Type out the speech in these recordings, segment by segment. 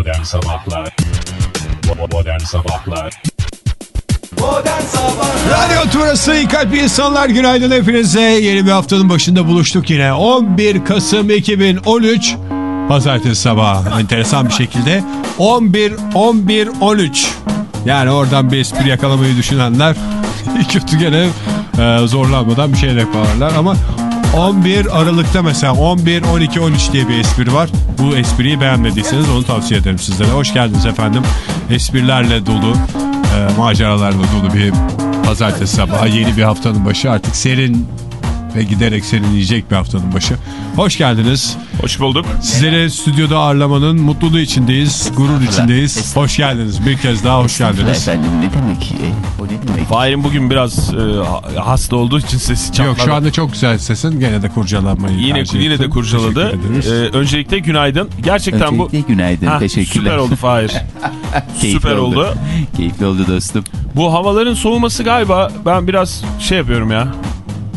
Modern Sabahlar. Modern Sabahlar. Radyo Turası İyi Kalp İnsanlar Günaydın hepinize. Yeni bir haftanın başında buluştuk yine. 11 Kasım 2013 Pazartesi sabahı. Enteresan bir şekilde 11 11 13 yani oradan bir espri yakalamayı düşünenler kötü gene e, zorlanmadan bir şey yaparlar. Ama 11 Aralık'ta mesela 11 12 13 diye bir espri var. Bu espriyi beğenmediyseniz onu tavsiye ederim sizlere. Hoş geldiniz efendim. Esprilerle dolu e, maceralarla dolu bir pazartesi sabahı yeni bir haftanın başı artık serin ve giderek serinleyecek bir haftanın başı. Hoş geldiniz. Hoş bulduk. Sizleri stüdyoda ağırlamanın mutluluğu içindeyiz, gurur içindeyiz. Hoş geldiniz. Bir kez daha hoş geldiniz. Efendim ne demek? O ne demek? Fahir'in bugün biraz e, hasta olduğu için sesi çatladı. Yok şu anda çok güzel sesin. Gene de kurcalamayı Yine, tercih yine de kurcaladı. Ee, öncelikle günaydın. Gerçekten bu... Öncelikle günaydın. Hah, Teşekkürler. Süper oldu Fahir. Süper oldu. Keyifli oldu dostum. Bu havaların soğuması galiba ben biraz şey yapıyorum ya.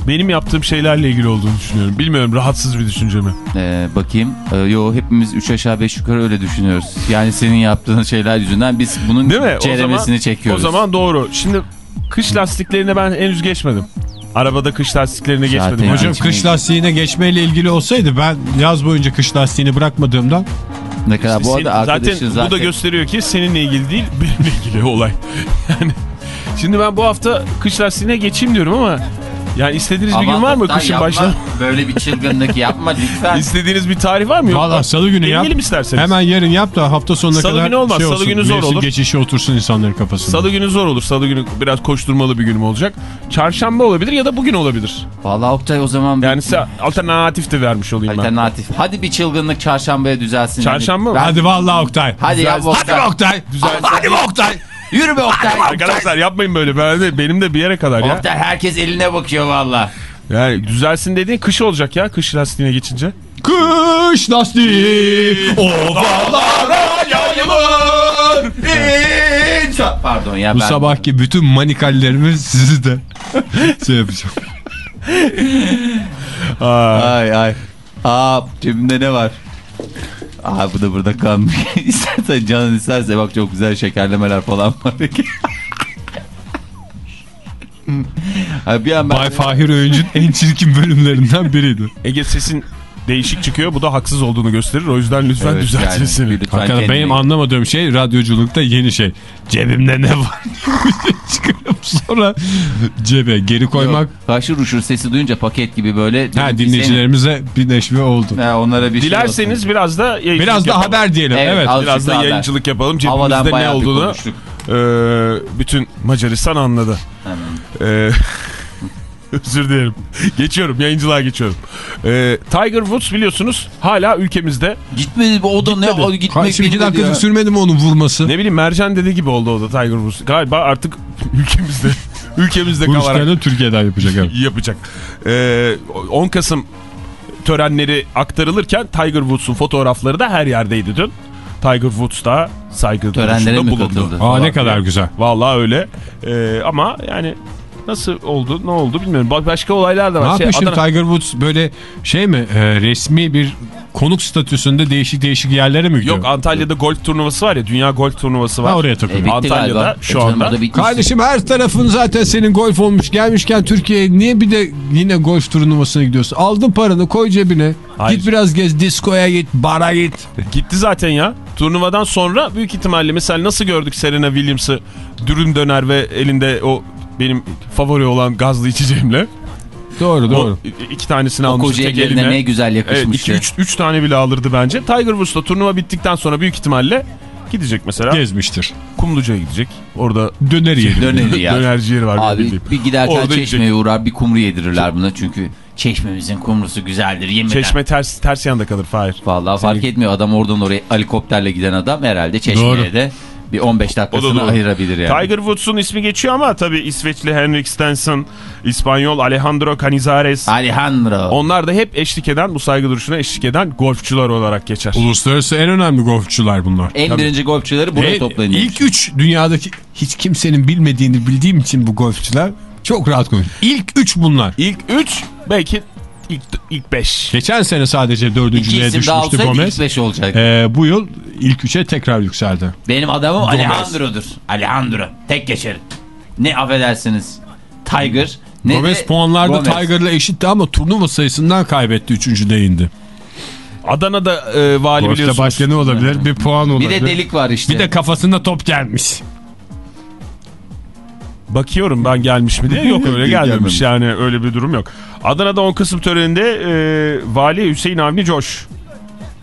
Benim yaptığım şeylerle ilgili olduğunu düşünüyorum. Bilmiyorum rahatsız bir düşünce mi? Ee, bakayım. Ee, yo hepimiz 3 aşağı 5 yukarı öyle düşünüyoruz. Yani senin yaptığın şeyler yüzünden biz bunun Değil mi? O zaman, çekiyoruz. O zaman doğru. Şimdi kış lastiklerine ben henüz geçmedim. Arabada kış lastiklerine Zaten geçmedim. hocam- geçmeyi- kış lastiğine geçmeyle ilgili olsaydı ben yaz boyunca kış lastiğini bırakmadığımdan ne kadar bu Senin- arada arkadaşın zaten, zaten, bu da gösteriyor ki seninle ilgili değil benimle ilgili olay. Yani şimdi ben bu hafta kış lastiğine geçeyim diyorum ama yani istediğiniz bir gün var mı kışın yapma. başla? Böyle bir çılgınlık yapma lütfen. İstediğiniz bir tarih var mı? Valla salı günü yap. Deneyelim isterseniz. Hemen yarın yap da hafta sonuna Salı kadar günü olmaz, şey salı olsun, günü zor olur. geçişi otursun insanların kafasında. Salı günü zor olur. Salı günü biraz koşturmalı bir günüm olacak. Çarşamba olabilir ya da bugün olabilir. Vallahi Oktay o zaman bir Yani alternatif de vermiş olayım ben. alternatif. Hadi bir çılgınlık çarşambaya düzelsin. Çarşamba mı? Ben- Hadi vallahi Oktay. Hadi ya Hadi Oktay. be Oktay. Hadi be Oktay. Yürü be Oktay. Arkadaşlar yapmayın böyle. Ben de, benim de bir yere kadar ya. Oktay herkes eline bakıyor valla. Yani düzelsin dediğin kış olacak ya. Kış lastiğine geçince. Kış lastiği ovalara yayılır. Pardon ya Bu ben... sabahki bütün manikallerimi sizi de şey yapacağım. Ay ay. Aa cebimde ne var? Aa bu da burada kalmış. İstersen canın isterse bak çok güzel şekerlemeler falan var. Ay bir an ben... Bay Fahir Öğüncü'nün en çirkin bölümlerinden biriydi. Ege sesin değişik çıkıyor. Bu da haksız olduğunu gösterir. O yüzden lütfen Evet, düzelt yani lütfen Hakikaten kendini- benim anlamadığım şey radyoculukta yeni şey. Cebimde ne var? Çıkarıp sonra cebe geri koymak. Yok, Haşır uşur sesi duyunca paket gibi böyle. Ha dinleyicilerimize bir neşve oldu. Ha, onlara bir şey Dilerseniz olsun. biraz da Biraz da yapalım. haber diyelim. Evet, Evet. az- Biraz da haber. yayıncılık yapalım. Havadan Cebimizde ne olduğunu e, bütün Macaristan anladı. Hemen. E, özür dilerim. Geçiyorum. Yayıncılığa geçiyorum. E, Tiger Woods biliyorsunuz hala ülkemizde. Gitmedi o da ne o gitmek iki bilmedi dakika ya. sürmedi mi onun vurması? Ne bileyim Mercan dede gibi oldu o da Tiger Woods. Galiba artık ülkemizde ülkemizde Bu kalarak işlerini Türkiye'den yapacak. Evet. yapacak. Ee, 10 Kasım törenleri aktarılırken Tiger Woods'un fotoğrafları da her yerdeydi dün. Tiger Woods da saygı duruşunda bulundu. Aa ne kadar güzel. Vallahi öyle. Ee, ama yani nasıl oldu ne oldu bilmiyorum. Bak başka olaylar da Ne var. Şey, yapmış Adana- Tiger Woods böyle şey mi e, resmi bir konuk statüsünde değişik değişik yerlere mi gidiyor? Yok Antalya'da golf turnuvası var ya dünya golf turnuvası var. Ha, oraya E, takılıyor. bitti Antalya'da galiba. şu E, canım, anda. Kardeşim her tarafın zaten senin golf olmuş. Gelmişken Türkiye'ye niye bir de yine golf turnuvasına gidiyorsun? Aldın paranı koy cebine. Hayır. Git biraz gez diskoya git bara git. Gitti zaten ya. Turnuvadan sonra büyük ihtimalle mesela nasıl gördük Serena Williams'ı dürüm döner ve elinde o benim favori olan gazlı içeceğimle. Doğru doğru. O iki tanesini O almış tek eline. ne güzel Evet, yakışmıştı. iki, üç, üç tane bile alırdı bence. Tiger Woods da turnuva bittikten sonra büyük ihtimalle gidecek mesela. Gezmiştir. Kumluca'ya gidecek. Orada Döner yiyelim. Döneri ya. dönerci yeri var. Abi bildiğim. bir giderken Orada çeşmeye uğrar bir kumru yedirirler buna çünkü çeşmemizin kumrusu güzeldir yemeden. Çeşme ters, ters yanda kalır Fahir. Vallahi fark etmiyor adam oradan oraya helikopterle giden adam herhalde çeşmeye Doğru. de bir 15 dakikasını ayırabilir yani. Tiger Woods'un ismi geçiyor ama tabii İsveçli Henrik Stenson, İspanyol Alejandro Canizares. Alejandro. Onlar da hep eşlik eden, bu saygı duruşuna eşlik eden golfçular olarak geçer. Uluslararası en önemli golfçular bunlar. en birinci golfçüleri buraya E, toplanıyor. İlk üç dünyadaki hiç kimsenin bilmediğini bildiğim için bu golfçüler çok rahat konuş. İlk üç bunlar. İlk 3 belki ilk ilk 5. Geçen sene sadece dördüncülüğe düşmüştü Gomez. ilk beş olacak. Ee, bu yıl ilk üçe tekrar yükseldi. Benim adamım Gomez. Alejandro'dur. Alejandro. Tek geçer. Ne affedersiniz. Tiger. Ne Gomez de puanlarda Gomez. Tiger'la eşitti ama turnuva sayısından kaybetti. Üçüncüde indi. Adana'da e, vali Golf'te biliyorsunuz. başka ne olabilir? Bir puan Bir olabilir. de delik var işte. Bir de kafasında top gelmiş. Bakıyorum ben gelmiş mi diye. Yok öyle gelmemiş yani öyle bir durum yok. Adana'da 10 Kasım töreninde e, Vali Hüseyin Avni Coş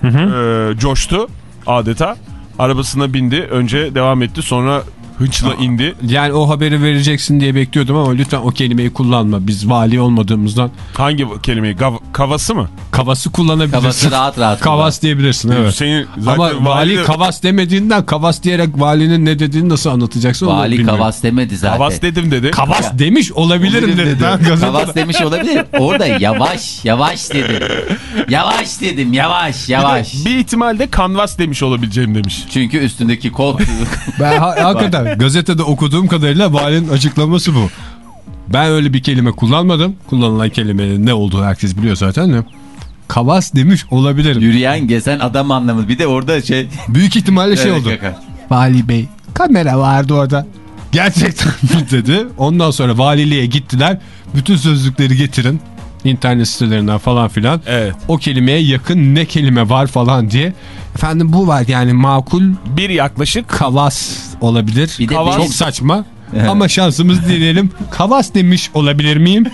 e, coştu adeta. Arabasına bindi. Önce devam etti sonra hınçla indi. Yani o haberi vereceksin diye bekliyordum ama lütfen o kelimeyi kullanma. Biz vali olmadığımızdan Hangi kelimeyi? Gav- kavası mı? kavası kullanabilirsin. Kafası rahat rahat. Kavas diyebilirsin evet. Hüseyin zaten Ama vali de- kavas demediğinden kavas diyerek valinin ne dediğini nasıl anlatacaksın Vali. Kavas demedi zaten. Kavas dedim dedi. Kavas demiş olabilirim Olabilir dedi. Gazetede- Kavas demiş olabilir. Orada yavaş yavaş dedim. Yavaş dedim yavaş yavaş. Bir ihtimalde kanvas demiş olabileceğim demiş. Çünkü üstündeki kol Ben ha- hakikaten gazetede okuduğum kadarıyla valinin açıklaması bu. Ben öyle bir kelime kullanmadım. Kullanılan kelimenin ne olduğu herkes biliyor zaten de. Kavas demiş olabilirim. yürüyen gezen adam anlamı. Bir de orada şey. Büyük ihtimalle şey oldu. Vali Bey kamera vardı orada. Gerçekten dedi. Ondan sonra valiliğe gittiler. Bütün sözlükleri getirin. İnternet sitelerinden falan filan. Evet. O kelimeye yakın ne kelime var falan diye. Efendim bu var yani makul Bir yaklaşık kavas olabilir. Bir Kavas- Çok saçma. Ama şansımız diyelim. Kavas demiş olabilir miyim?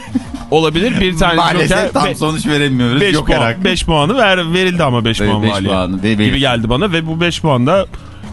olabilir. Bir tane Maalesef joker. tam Be- sonuç veremiyoruz. 5 Yok puan. 5 puanı ver, verildi ama 5 Ve puan beş valiye. puanı ve- gibi geldi bana ve bu 5 puan da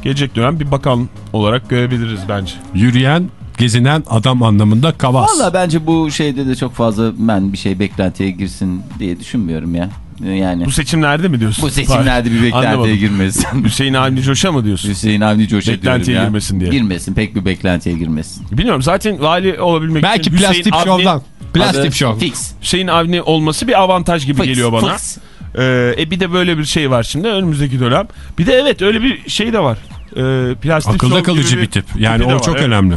gelecek dönem bir bakan olarak görebiliriz bence. Yürüyen, gezinen adam anlamında kavas. Valla bence bu şeyde de çok fazla ben bir şey beklentiye girsin diye düşünmüyorum ya. Yani Bu seçimlerde mi diyorsun? bu seçimlerde bir beklentiye Anlamadım. girmesin. Hüseyin Avni Coş'a mı diyorsun? Hüseyin Avni Coş'a Beklentiye ya. girmesin diye. Girmesin pek bir beklentiye girmesin. Bilmiyorum zaten vali olabilmek Belki için Hüseyin plastik Avni, şovdan. Plastik şov. Fix. Hüseyin Avni olması bir avantaj gibi Fix, geliyor bana. fix. Ee, e bir de böyle bir şey var şimdi önümüzdeki dönem. Bir de evet öyle bir şey de var. Ee, plastik şov Akılda kalıcı bir tip. Yani o var, çok evet. önemli.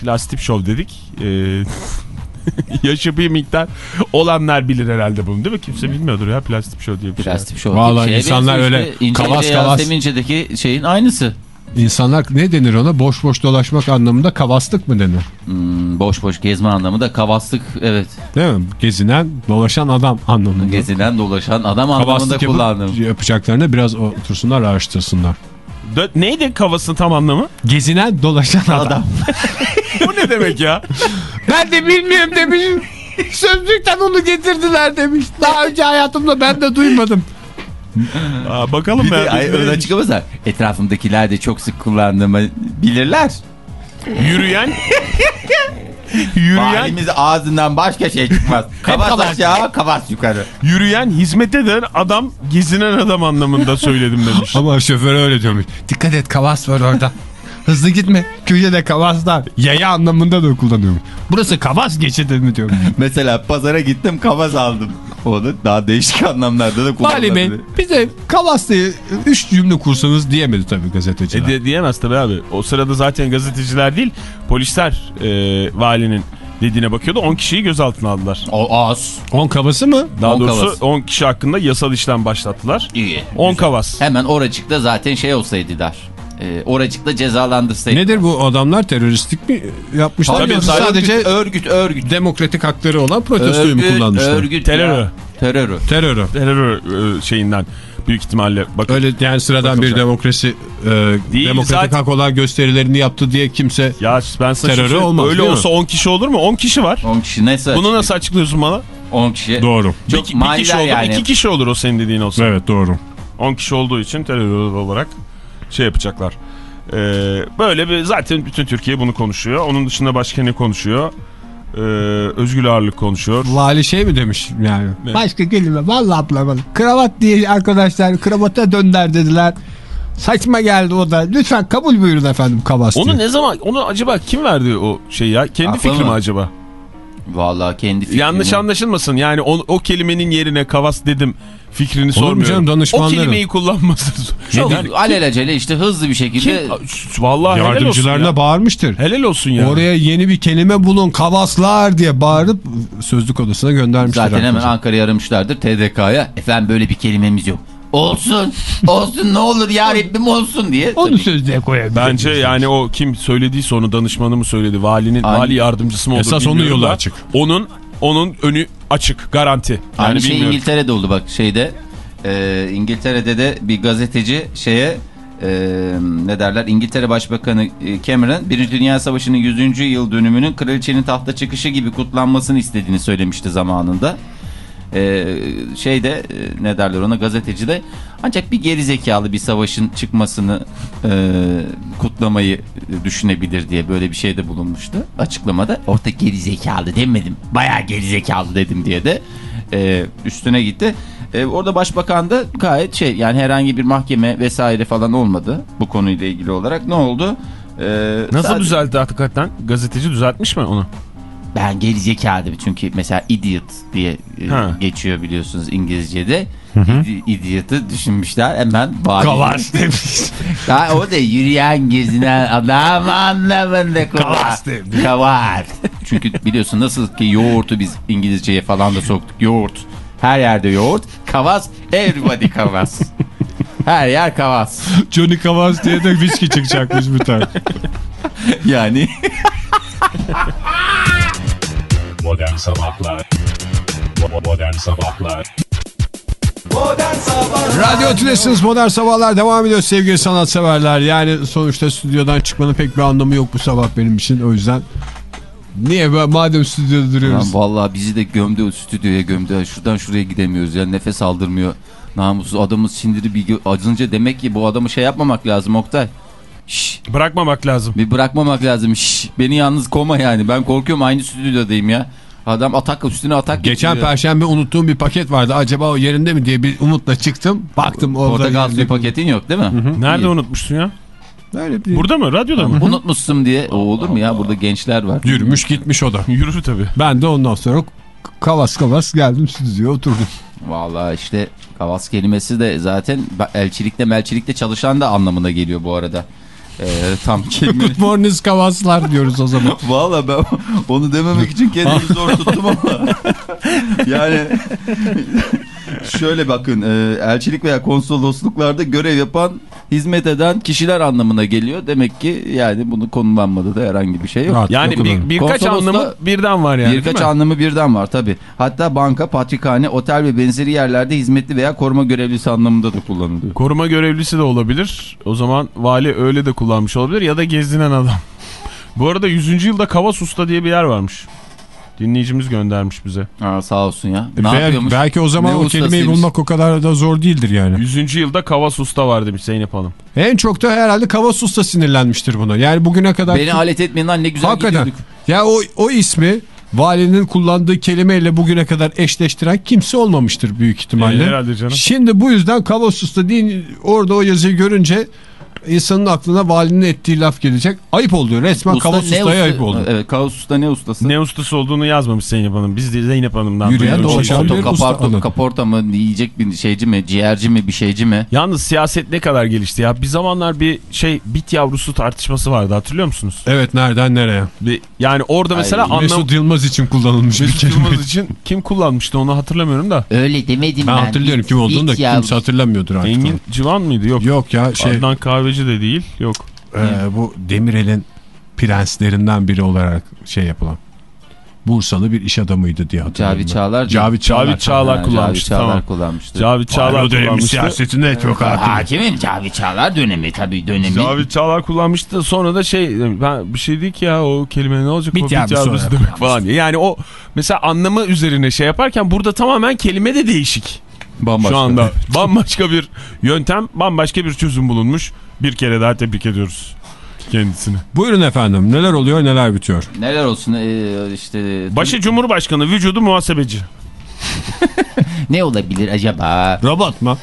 Plastik şov dedik. Ee, yaşı bir miktar olanlar bilir herhalde bunu değil mi? Kimse bilmiyordur ya plastik şov diye bir şey. Plastik şov. Vallahi Şeye insanlar öyle işte, kavas kavas. Yasemince'deki şeyin aynısı. İnsanlar ne denir ona? Boş boş dolaşmak anlamında kavaslık mı denir? Hmm, boş boş gezme anlamında kavaslık evet. Değil mi? Gezinen, dolaşan adam anlamında. Gezinen dolaşan adam anlamında Kavaslık kullandım. yapıp yapacaklarını biraz otursunlar araştırsınlar. Dö- Neydi kavasının tam anlamı? Gezinen, dolaşan adam. Adam. Bu ne demek ya? Ben de bilmiyorum demişim. Sözlükten onu getirdiler demiş. Daha önce hayatımda ben de duymadım. Aa, bakalım Bir de ya. ay, öyle açıklamasa etrafımdakiler de çok sık kullandığımı bilirler. Yürüyen yürüyen Valimiz ağzından başka şey çıkmaz. Kavas aşağı, kavas yukarı. yürüyen hizmet eden adam gezinen adam anlamında söyledim demiş. Ama şoför öyle diyormuş. Dikkat et kavas var orada. Hızlı gitme. Köyde de kavas var. Yaya anlamında da kullanıyorum. Burası kavas geçidi mi diyorum. Mesela pazara gittim kavas aldım. O da daha değişik anlamlarda da Vali Bey kullanılabilir. bize kavas diye üç cümle kursanız diyemedi tabii gazeteciler. E de, diyemez tabii abi. O sırada zaten gazeteciler değil polisler e, valinin dediğine bakıyordu. 10 kişiyi gözaltına aldılar. O az. 10 kavası mı? Daha On doğrusu kavas. 10 kişi hakkında yasal işlem başlattılar. İyi. 10 kavas. Hemen oracıkta zaten şey olsaydılar. E, oracıkta cezalandırsaydı. Nedir bu adamlar teröristlik mi yapmışlar? Tabii, yoksa sadece- sadece örgüt, örgüt. demokratik hakları olan protestoyu mu Örgüt, kullanmışlar? örgüt Terörü. ya. Terörü. Terörü. Terör e, şeyinden büyük ihtimalle. Bakın Öyle yani sıradan bir Bakılacak. demokrasi e, Değil, demokratik zaten- hak olan gösterilerini yaptı diye kimse ya ben Terörü olmaz, Öyle değil mi? olsa 10 kişi olur mu? 10 kişi var. 10 kişi nasıl? Bunu nasıl açıklıyorsun bana? 10 kişi. doğru. Bir, Çok bir kişi manidar olur, yani. 2 kişi olur o senin dediğin olsa. Evet doğru. 10 kişi olduğu için terör olarak şey yapacaklar. Ee, böyle bir zaten bütün Türkiye bunu konuşuyor. Onun dışında başka ne konuşuyor? Ee, özgür ağırlık konuşuyor. Vali şey mi demiş yani? Ne? Başka kelime vallahi bulamadım. Kravat diye arkadaşlar kravata dönder dediler. Saçma geldi o da. Lütfen kabul buyurun efendim kavas Onu ne zaman onu acaba kim verdi o şeyi ya? Kendi Aklı fikri mi acaba? Vallahi kendi fikrim. Yanlış anlaşılmasın. Yani o, o kelimenin yerine kavas dedim fikrini mu sormuyorum. canım? O kelimeyi kullanması. Çok Yani alelacele işte hızlı bir şekilde. kim, vallahi helal olsun Yardımcılarına ya. bağırmıştır. Helal olsun ya. Oraya yeni bir kelime bulun kavaslar diye bağırıp sözlük odasına göndermişler. Zaten hemen. Ankara'yı aramışlardır TDK'ya. Efendim böyle bir kelimemiz yok. Olsun. Olsun ne olur ya Rabbim olsun diye. Onu Tabii. sözlüğe koyabiliriz. Bence yani o kim söylediyse onu danışmanı mı söyledi valinin Aynı. vali yardımcısı mı oldu Esas onun yolu açık. Onun onun önü açık garanti. Yani Aynı şey bilmiyorum. İngiltere'de oldu bak şeyde. e, İngiltere'de de bir gazeteci şeye e, ne derler İngiltere Başbakanı e, Cameron Birinci Dünya Savaşı'nın 100. yıl dönümünün kraliçenin tahta çıkışı gibi kutlanmasını istediğini söylemişti zamanında. E, şeyde e, ne derler ona gazeteci de ancak bir geri zekalı bir savaşın çıkmasını e, kutlamayı e, düşünebilir diye böyle bir şeyde bulunmuştu açıklamada. Orta geri zekalı demedim. Bayağı geri zekalı dedim diye de e, üstüne gitti. E, orada başbakan da gayet şey yani herhangi bir mahkeme vesaire falan olmadı bu konuyla ilgili olarak. Ne oldu? E, Nasıl sadece- düzeltti hakikaten? Gazeteci düzeltmiş mi onu? Ben geri zekalı çünkü mesela idiot diye e, Ha. geçiyor biliyorsunuz İngilizce'de. Idiot'ı düşünmüşler hemen vali. Kavas demiş. Ha, o da yürüyen gezinen adam anlamında Kavas kuvvet. demiş. Kavar. Çünkü biliyorsun nasıl ki yoğurtu biz İngilizceye falan da soktuk. Yoğurt. Her yerde yoğurt. Kavas. Everybody kavas. Her yer kavas. Johnny Kavas diye de viski çıkacakmış bir tane. Yani Modern Sabahlar Bo- Modern Sabahlar Radyo Tülesi'niz Modern Sabahlar devam ediyor sevgili sanatseverler. Yani sonuçta stüdyodan çıkmanın pek bir anlamı yok bu sabah benim için. O yüzden niye ben madem stüdyoda duruyoruz? Lan vallahi bizi de gömdü stüdyoya gömdü. Şuradan şuraya gidemiyoruz ya nefes aldırmıyor. Namussuz adamın sindiri bir acınca demek ki bu adamı şey yapmamak lazım Oktay. Şşş Bırakmamak lazım. bir bırakmamak lazım. Şşş beni yalnız koma yani ben korkuyorum aynı stüdyodayım ya. Adam atak üstüne atak Geçen getiriyor. perşembe unuttuğum bir paket vardı. Acaba o yerinde mi diye bir umutla çıktım. Baktım orada. Portakal suyu paketin yok değil mi? Nerede İyi. unutmuşsun ya? Öyle bir Burada mı? Radyoda mı? Unutmuşsun diye. O olur mu ya burada gençler var. yürümüş gitmiş o da. Yürür tabii. Ben de ondan sonra kavas kavas geldim stüdyoya oturdum. Vallahi işte kavas kelimesi de zaten elçilikte melçilikte çalışan da anlamına geliyor bu arada. Ee, tam kelime. Good morning kavaslar diyoruz o zaman. Valla ben onu dememek için kendimi zor tuttum ama. yani şöyle bakın e, elçilik veya konsolosluklarda görev yapan hizmet eden kişiler anlamına geliyor. Demek ki yani bunu konumlanmada da herhangi bir şey yok. Rahat Yani bir, birkaç anlamı birden var yani Birkaç anlamı birden var tabi. Hatta banka, patrikhane, otel ve benzeri yerlerde hizmetli veya koruma görevlisi anlamında da kullanılıyor. Koruma görevlisi de olabilir. O zaman vali öyle de kullanmış olabilir ya da gezdinen adam. Bu arada 100. yılda Kavas Usta diye bir yer varmış. Dinleyicimiz göndermiş bize. Aa, sağ olsun ya. Ne Belki, yapıyormuş? belki o zaman Ne o kelimeyi bulmak o kadar da zor değildir yani. 100. yılda Kavas Usta var demiş Zeynep Hanım. En çok da herhalde Kavas Usta sinirlenmiştir buna. Yani bugüne kadar... Beni alet etmeyin lan ne güzel Hakikaten. gidiyorduk. Ya o, o ismi valinin kullandığı kelimeyle bugüne kadar eşleştiren kimse olmamıştır büyük ihtimalle. Ee, herhalde canım. Şimdi bu yüzden Kavas Usta deyin orada o yazıyı görünce insanın aklına valinin ettiği laf gelecek. Ayıp oluyor. Resmen Usta Kavas ne Usta'ya usta- ayıp oldu. Evet Kavas Usta ne ustası? Ne ustası olduğunu yazmamış Zeynep Hanım. Biz de Zeynep Hanım'dan Yürüyen dolaşan bir usta kaporta, mı yiyecek bir şeyci mi ciğerci mi bir şeyci mi? Yalnız siyaset ne kadar gelişti ya. Bir zamanlar bir şey bit yavrusu tartışması vardı hatırlıyor musunuz? Evet nereden nereye? Bir, yani orada mesela Ay, anlam... Mesut Yılmaz için kullanılmış bir Mesut kelime. Yılmaz için kim kullanmıştı onu hatırlamıyorum da. Öyle demedim Ben hatırlıyorum kim olduğunu da kimse hatırlamıyordur artık. Engin Civan mıydı? Yok. Yok ya şey Adnan Kahveci de değil. Yok. e, bu Demirel'in prenslerinden biri olarak şey yapılan. Bursalı bir iş adamıydı diye hatırlıyorum. Cavit. Çağlar. Cavit Çağlar. Cavit Çağlar kullanmıştı. Cavit Çağlar Tamam. kullanmıştı. Cavit Çağlar dönemin kullanmıştı. siyasetine çok hakim. Hakimin Cavit Çağlar dönemi tabii dönemi. Cavit Çağlar kullanmıştı. Sonra da şey ben bir şey değil ki ya o kelime ne olacak? Bit o bit yavrusu demek falan. Yani o mesela anlamı üzerine şey yaparken burada tamamen kelime de değişik. Bambaşka. Şu anda bambaşka bir yöntem, bambaşka bir çözüm bulunmuş. Bir kere daha tebrik ediyoruz kendisini. Buyurun efendim neler oluyor neler bitiyor. Neler olsun ee, işte. Başı Cumhurbaşkanı, vücudu muhasebeci. Ne olabilir acaba? Robot mu?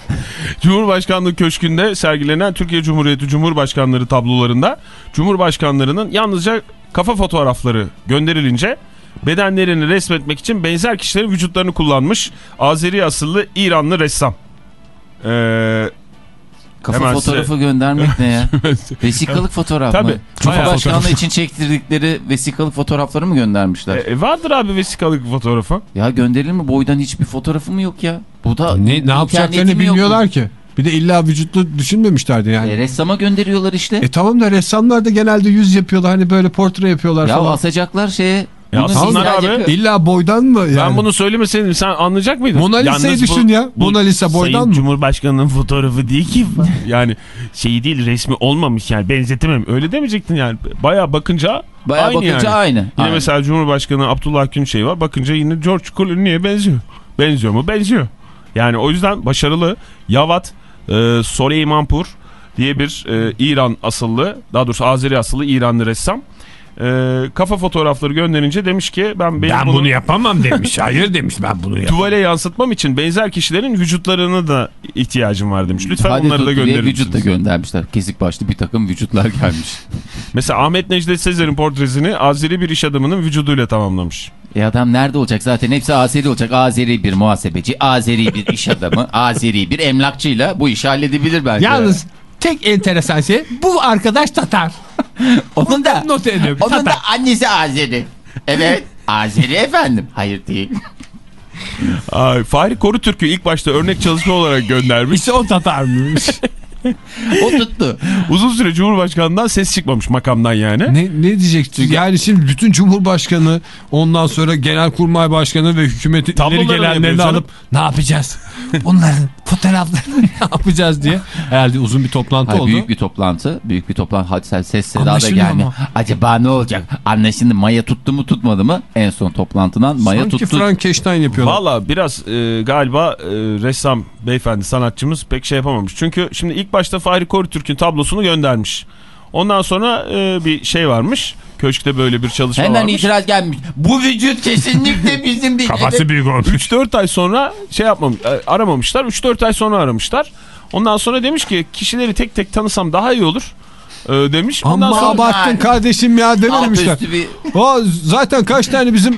Cumhurbaşkanlığı Köşkü'nde sergilenen Türkiye Cumhuriyeti Cumhurbaşkanları tablolarında Cumhurbaşkanlarının yalnızca kafa fotoğrafları gönderilince bedenlerini resmetmek için benzer kişilerin vücutlarını kullanmış Azeri asıllı İranlı ressam. Ee, Kafa Hemen fotoğrafı size- göndermek ne ya? Vesikalık fotoğraf Tabii. mı? Cumhurbaşkanlığı için çektirdikleri vesikalık fotoğrafları mı göndermişler? e, vardır abi vesikalık fotoğrafı. Ya gönderilir mi? Boydan hiçbir fotoğrafı mı yok ya? Bu da Ne, ne yapacaklarını bilmiyorlar ki. Bir de illa vücutlu düşünmemişlerdi yani. E, ressama gönderiyorlar işte. E tamam da ressamlar da genelde yüz yapıyorlar. Hani böyle portre yapıyorlar ya falan. asacaklar şeye. Ya aslında abi, yapıyor. İlla boydan mı? Yani? Ben bunu söylemeseydim sen anlayacak mıydın? Mona Lisa'yı bu- düşün ya. Mona Lisa boydan Sayın mı? Cumhurbaşkanının fotoğrafı değil ki. yani şeyi değil resmi olmamış yani benzetemem. Öyle demeyecektin yani. Baya bakınca Bayağı aynı bakınca yani. aynı. Yine Aynı. mesela Cumhurbaşkanı Abdullah Gül şey var. Bakınca yine George Clooney'e benziyor. Benziyor mu? Benziyor. Yani o yüzden başarılı Yavat e, Soleymanpur diye bir e, İran asıllı daha doğrusu Azeri asıllı İranlı ressam e, kafa fotoğrafları gönderince demiş ki ben benim Ben bunu yapamam demiş. Hayır demiş ben bunu yapamam. tuvale yansıtmam için benzer kişilerin vücutlarını da ihtiyacım var demiş. Lütfen Hadi onları da gönderir vücut da göndermişler. Kesik başlı bir takım vücutlar gelmiş. Mesela Ahmet Necdet Sezer'in portresini Azeri bir iş adamının vücuduyla tamamlamış. E adam nerede olacak zaten hepsi Azeri olacak. Azeri bir muhasebeci, Azeri bir iş adamı, Azeri bir emlakçıyla bu işi halledebilir bence. Yalnız tek enteresan şey bu arkadaş Tatar. onun da Not ediyorum. onun da Tatar. annesi Azeri. Evet Azeri efendim. Hayır değil. Ay, Fahri Korutürk'ü ilk başta örnek çalışma olarak göndermiş. İşte o Tatarmış. O tuttu. Uzun süre Cumhurbaşkanı'ndan ses çıkmamış makamdan yani. ne, ne diyeceksin? Yani şimdi bütün Cumhurbaşkanı ondan sonra Genelkurmay Başkanı ve hükümetin ileri gelenlerini alıp ne yapacağız? Bunların fotoğraflarını ne yapacağız diye. Herhalde uzun bir toplantı Hayır, oldu. büyük bir toplantı. Büyük bir toplantı. Hadi sen ses seda da ama. Acaba ne olacak? Anlaşıldı. Maya tuttu mu tutmadı mı? En son toplantıdan Maya Sanki tuttu. Frankenstein yapıyorlar. Valla biraz e, galiba e, ressam beyefendi sanatçımız pek şey yapamamış. Çünkü şimdi ilk başta Fahri Korutürk'ün tablosunu göndermiş. Ondan sonra e, bir şey varmış. Köşkte böyle bir çalışma Hemen varmış. itiraz gelmiş. Bu vücut kesinlikle bizim değil. Kafası büyük olmuş. 3-4 ay sonra şey yapmamış, e, aramamışlar. 3-4 ay sonra aramışlar. Ondan sonra demiş ki kişileri tek tek tanısam daha iyi olur e, demiş. Ondan Ama sonra abarttın kardeşim ya dememişler. bir... O zaten kaç tane bizim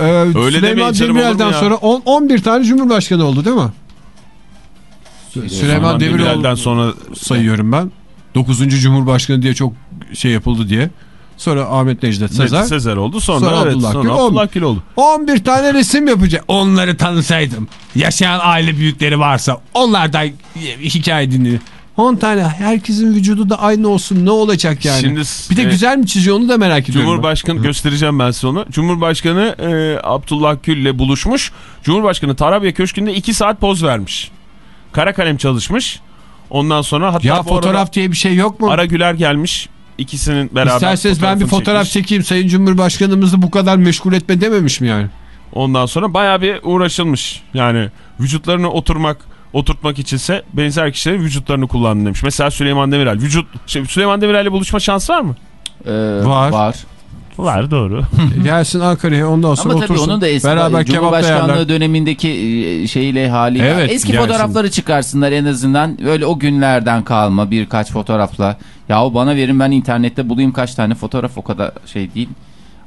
e, demeyin Süleyman Demirel'den sonra on- 11 tane Cumhurbaşkanı oldu değil mi? Süleyman Demirel'den sonra sayıyorum ben. 9. Cumhurbaşkanı diye çok şey yapıldı diye. Sonra Ahmet Necdet Sezer. Sezer, Sezer oldu. Sonra, Sonra evet, Abdullah sonra Gül, Abdullah Gül oldu. 11 tane resim yapacak. Onları tanısaydım. Yaşayan aile büyükleri varsa onlardan hikaye dinleyin. 10 tane herkesin vücudu da aynı olsun ne olacak yani? Şimdi, bir de e, güzel mi çiziyor onu da merak ediyorum. ben. Cumhurbaşkanı göstereceğim ben size onu. Cumhurbaşkanı e, Abdullah Gül'le buluşmuş. Cumhurbaşkanı Tarabya Köşkü'nde 2 saat poz vermiş. Kara kalem çalışmış. Ondan sonra hatta Ya arada fotoğraf diye bir şey yok mu? Ara Güler gelmiş. İkisinin beraber İsterseniz ben bir fotoğraf çekmiş. çekeyim Sayın Cumhurbaşkanımızı bu kadar meşgul etme dememiş mi yani? Ondan sonra bayağı bir uğraşılmış. Yani vücutlarını oturmak oturtmak içinse benzer kişilerin vücutlarını kullanın demiş. Mesela Süleyman Demirel. Vücut şey, Süleyman Demirel'le buluşma şansı var mı? Ee, Var. Var. Var doğru. Gelsin Ankara'ya ondan sonra Ama tabii otursun. onun da eski Beraber kebap da Cumhurbaşkanlığı dönemindeki e, şeyle haliyle. Evet, eski gelsin. fotoğrafları çıkarsınlar en azından. Öyle o günlerden kalma birkaç fotoğrafla. Yahu bana verin ben internette bulayım kaç tane fotoğraf o kadar şey değil.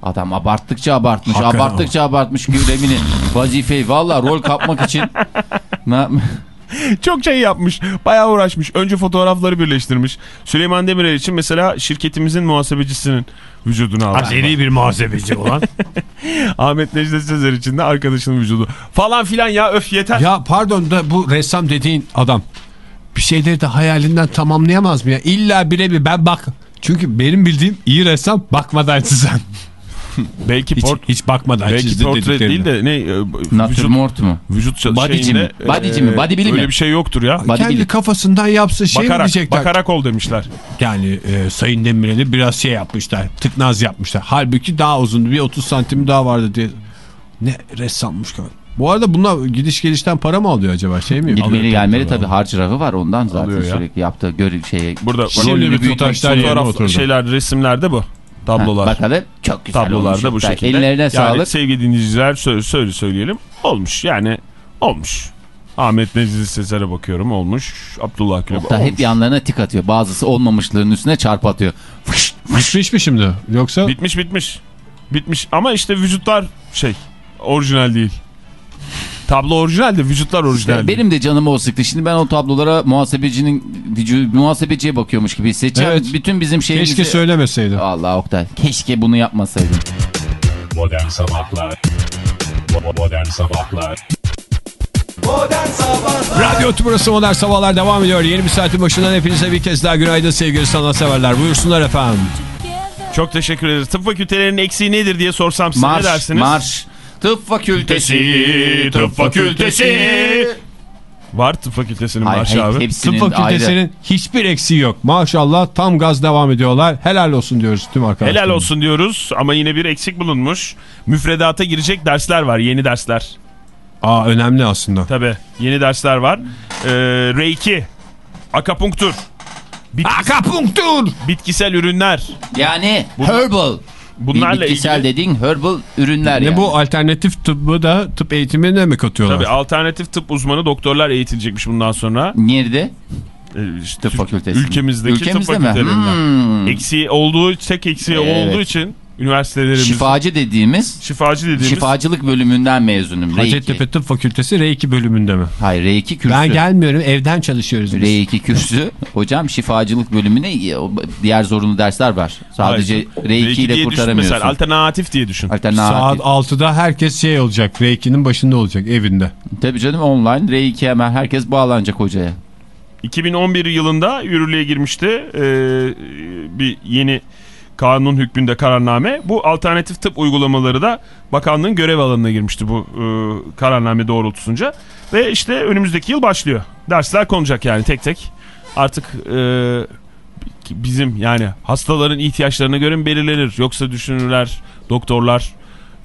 Adam abarttıkça abartmış, Hakikaten abarttıkça abartmış görevini, vazifeyi. Valla rol kapmak için. Ne- Çok şey yapmış. Bayağı uğraşmış. Önce fotoğrafları birleştirmiş. Süleyman Demirel için mesela şirketimizin muhasebecisinin vücudunu almış. Azeri bir muhasebeci olan. Ahmet Necdet Sezer için de arkadaşının vücudu. Falan filan ya öf yeter. ya pardon da bu ressam dediğin adam bir şeyleri de hayalinden tamamlayamaz mı ya? İlla birebir ben bak. Çünkü benim bildiğim iyi ressam bakmadan çizen. belki Hiç, port hiç bakmadan belki çizdi portre değil de ne e, Natürmort mu? vücut Bodyci şeyinde, mi? Bodyci mi? Body bilim öyle mi? bir şey yoktur ya. Body Kendi bilim. kafasından yapsa şey mi Bakarak, diyecekler? bakarak ol demişler. Yani e, Sayın Demirel'i biraz şey yapmışlar. Tıknaz yapmışlar. Halbuki daha uzun bir 30 santim daha vardı diye. Ne ressammış kadın. Bu arada bunlar gidiş gelişten para mı alıyor acaba şey mi? Gitmeli gelmeli tabii harcırahı var ondan zaten ya. sürekli yaptığı görü şeye. Burada bütün büyütmek taşlar fotoğraf şeyler resimlerde bu. Tablolar. Ha, bakalım çok güzel Tablolarda olmuş. bu şekilde. Ellerine yani sağlık. sevgili dinleyiciler söyle, söyle söyleyelim. Olmuş yani olmuş. Ahmet Necdet Sezer'e bakıyorum olmuş. Abdullah Gül'e olmuş. hep yanlarına tik atıyor. Bazısı olmamışların üstüne çarp atıyor. Fışt. Bitmiş mi şimdi? Yoksa Bitmiş bitmiş. Bitmiş ama işte vücutlar şey orijinal değil. Tablo orijinal de vücutlar orijinal değil. Benim de canımı o sıktı. Şimdi ben o tablolara muhasebecinin vücudu, muhasebeciye bakıyormuş gibi hissedeceğim. Evet. Bütün bizim şeyimizi... keşke söylemeseydi. Allah Oktay. Keşke bunu yapmasaydım. Modern Sabahlar Modern Sabahlar Radyo Tümrüt'ü Modern Sabahlar devam ediyor. Yeni bir saatin başından hepinize bir kez daha günaydın sevgili sanatseverler. Buyursunlar efendim. Çok teşekkür ederiz. Tıp fakültelerinin eksiği nedir diye sorsam size ne Marş, dersiniz? marş. Tıp fakültesi, tıp fakültesi. Var tıp fakültesinin Hayır, marşı hayır, abi. hepsinin Tıp fakültesinin ayrı. hiçbir eksiği yok. Maşallah tam gaz devam ediyorlar. Helal olsun diyoruz tüm arkadaşlar. Helal olsun diyoruz ama yine bir eksik bulunmuş. Müfredata girecek dersler var. Yeni dersler. Aa önemli aslında. Tabii yeni dersler var. Ee, Reiki, akapunktur, bitki- Akapunktur. bitkisel ürünler. Yani herbal. Bunlarla bir bitkisel ilgili dediğin herbal ürünler Ne yani. bu alternatif tıbbı da tıp eğitimine mi katıyorlar? tabii alternatif tıp uzmanı doktorlar eğitilecekmiş bundan sonra. Nerede? Ee, işte Tıp fakültesi. Ülkemizdeki Ülkemizde tıp mi? fakültelerinden. Hmm. Eksiği olduğu, tek eksiği Evet. olduğu için üniversitelerimiz Şifacı dediğimiz şifacı dediğimiz şifacılık bölümünden mezunum. Hacettepe Tıp Fakültesi R2 bölümünde mi? Hayır Reiki kürsü. Ben gelmiyorum evden çalışıyoruz biz. Reiki kürsü. Hocam şifacılık bölümüne diğer zorunlu dersler var. Sadece Hayır. Reiki ile diye düşün kurtaramıyorsun. Mesela alternatif diye düşün. Alternatif. Saat 6'da herkes şey olacak. R2'nin başında olacak evinde. Tabii canım online Reiki hemen herkes bağlanacak hocaya. 2011 yılında yürürlüğe girmişti ee, bir yeni kanun hükmünde kararname. Bu alternatif tıp uygulamaları da bakanlığın görev alanına girmişti bu e, kararname doğrultusunca. Ve işte önümüzdeki yıl başlıyor. Dersler konacak yani tek tek. Artık e, bizim yani hastaların ihtiyaçlarına göre belirlenir? Yoksa düşünürler, doktorlar.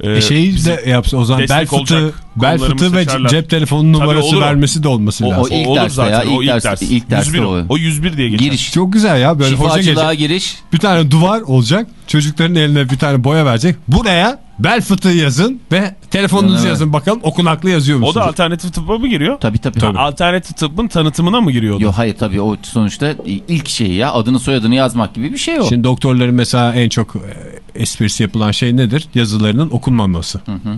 E şeyi bizim- de yapsa o zaman bel fıtığı, bel fıtığı ve seçerler. cep telefonu numarası olur o. vermesi de olması O- o lazım. ilk olur derste zaten, ya, o ilk ilk ders- ders. ilk derste 101 o. o. O 101 diye geçer. Giriş. Çok güzel ya böyle hoca Şifacılığa gelecek. giriş. Bir tane duvar olacak. Çocukların eline bir tane boya verecek. Buraya bel fıtığı yazın ve telefonunuzu Evet. yazın bakalım okunaklı yazıyor O musunuz? da alternatif tıbba mı giriyor? Tabii tabii. Tabii. Alternatif tıbbın tanıtımına mı giriyordu? Yo hayır tabii o sonuçta ilk şey ya adını soyadını yazmak gibi bir şey o. Şimdi doktorların mesela en çok e, esprisi yapılan şey nedir? Yazılarının okunmaması. Hı hı.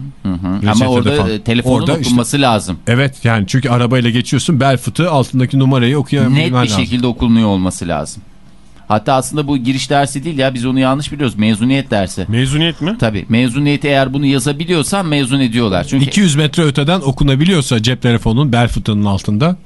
Reçetede Ama orada falan. e, telefonun Orada işte- okunması lazım. Evet yani çünkü arabayla geçiyorsun bel fıtığı altındaki numarayı okuyabilmen Net bir lazım. şekilde okunuyor olması lazım. Hatta aslında bu giriş dersi değil ya biz onu yanlış biliyoruz. Mezuniyet dersi. Mezuniyet mi? Tabii mezuniyeti eğer bunu yazabiliyorsan mezun ediyorlar. Çünkü 200 metre öteden okunabiliyorsa cep telefonunun bel fıtığının altında.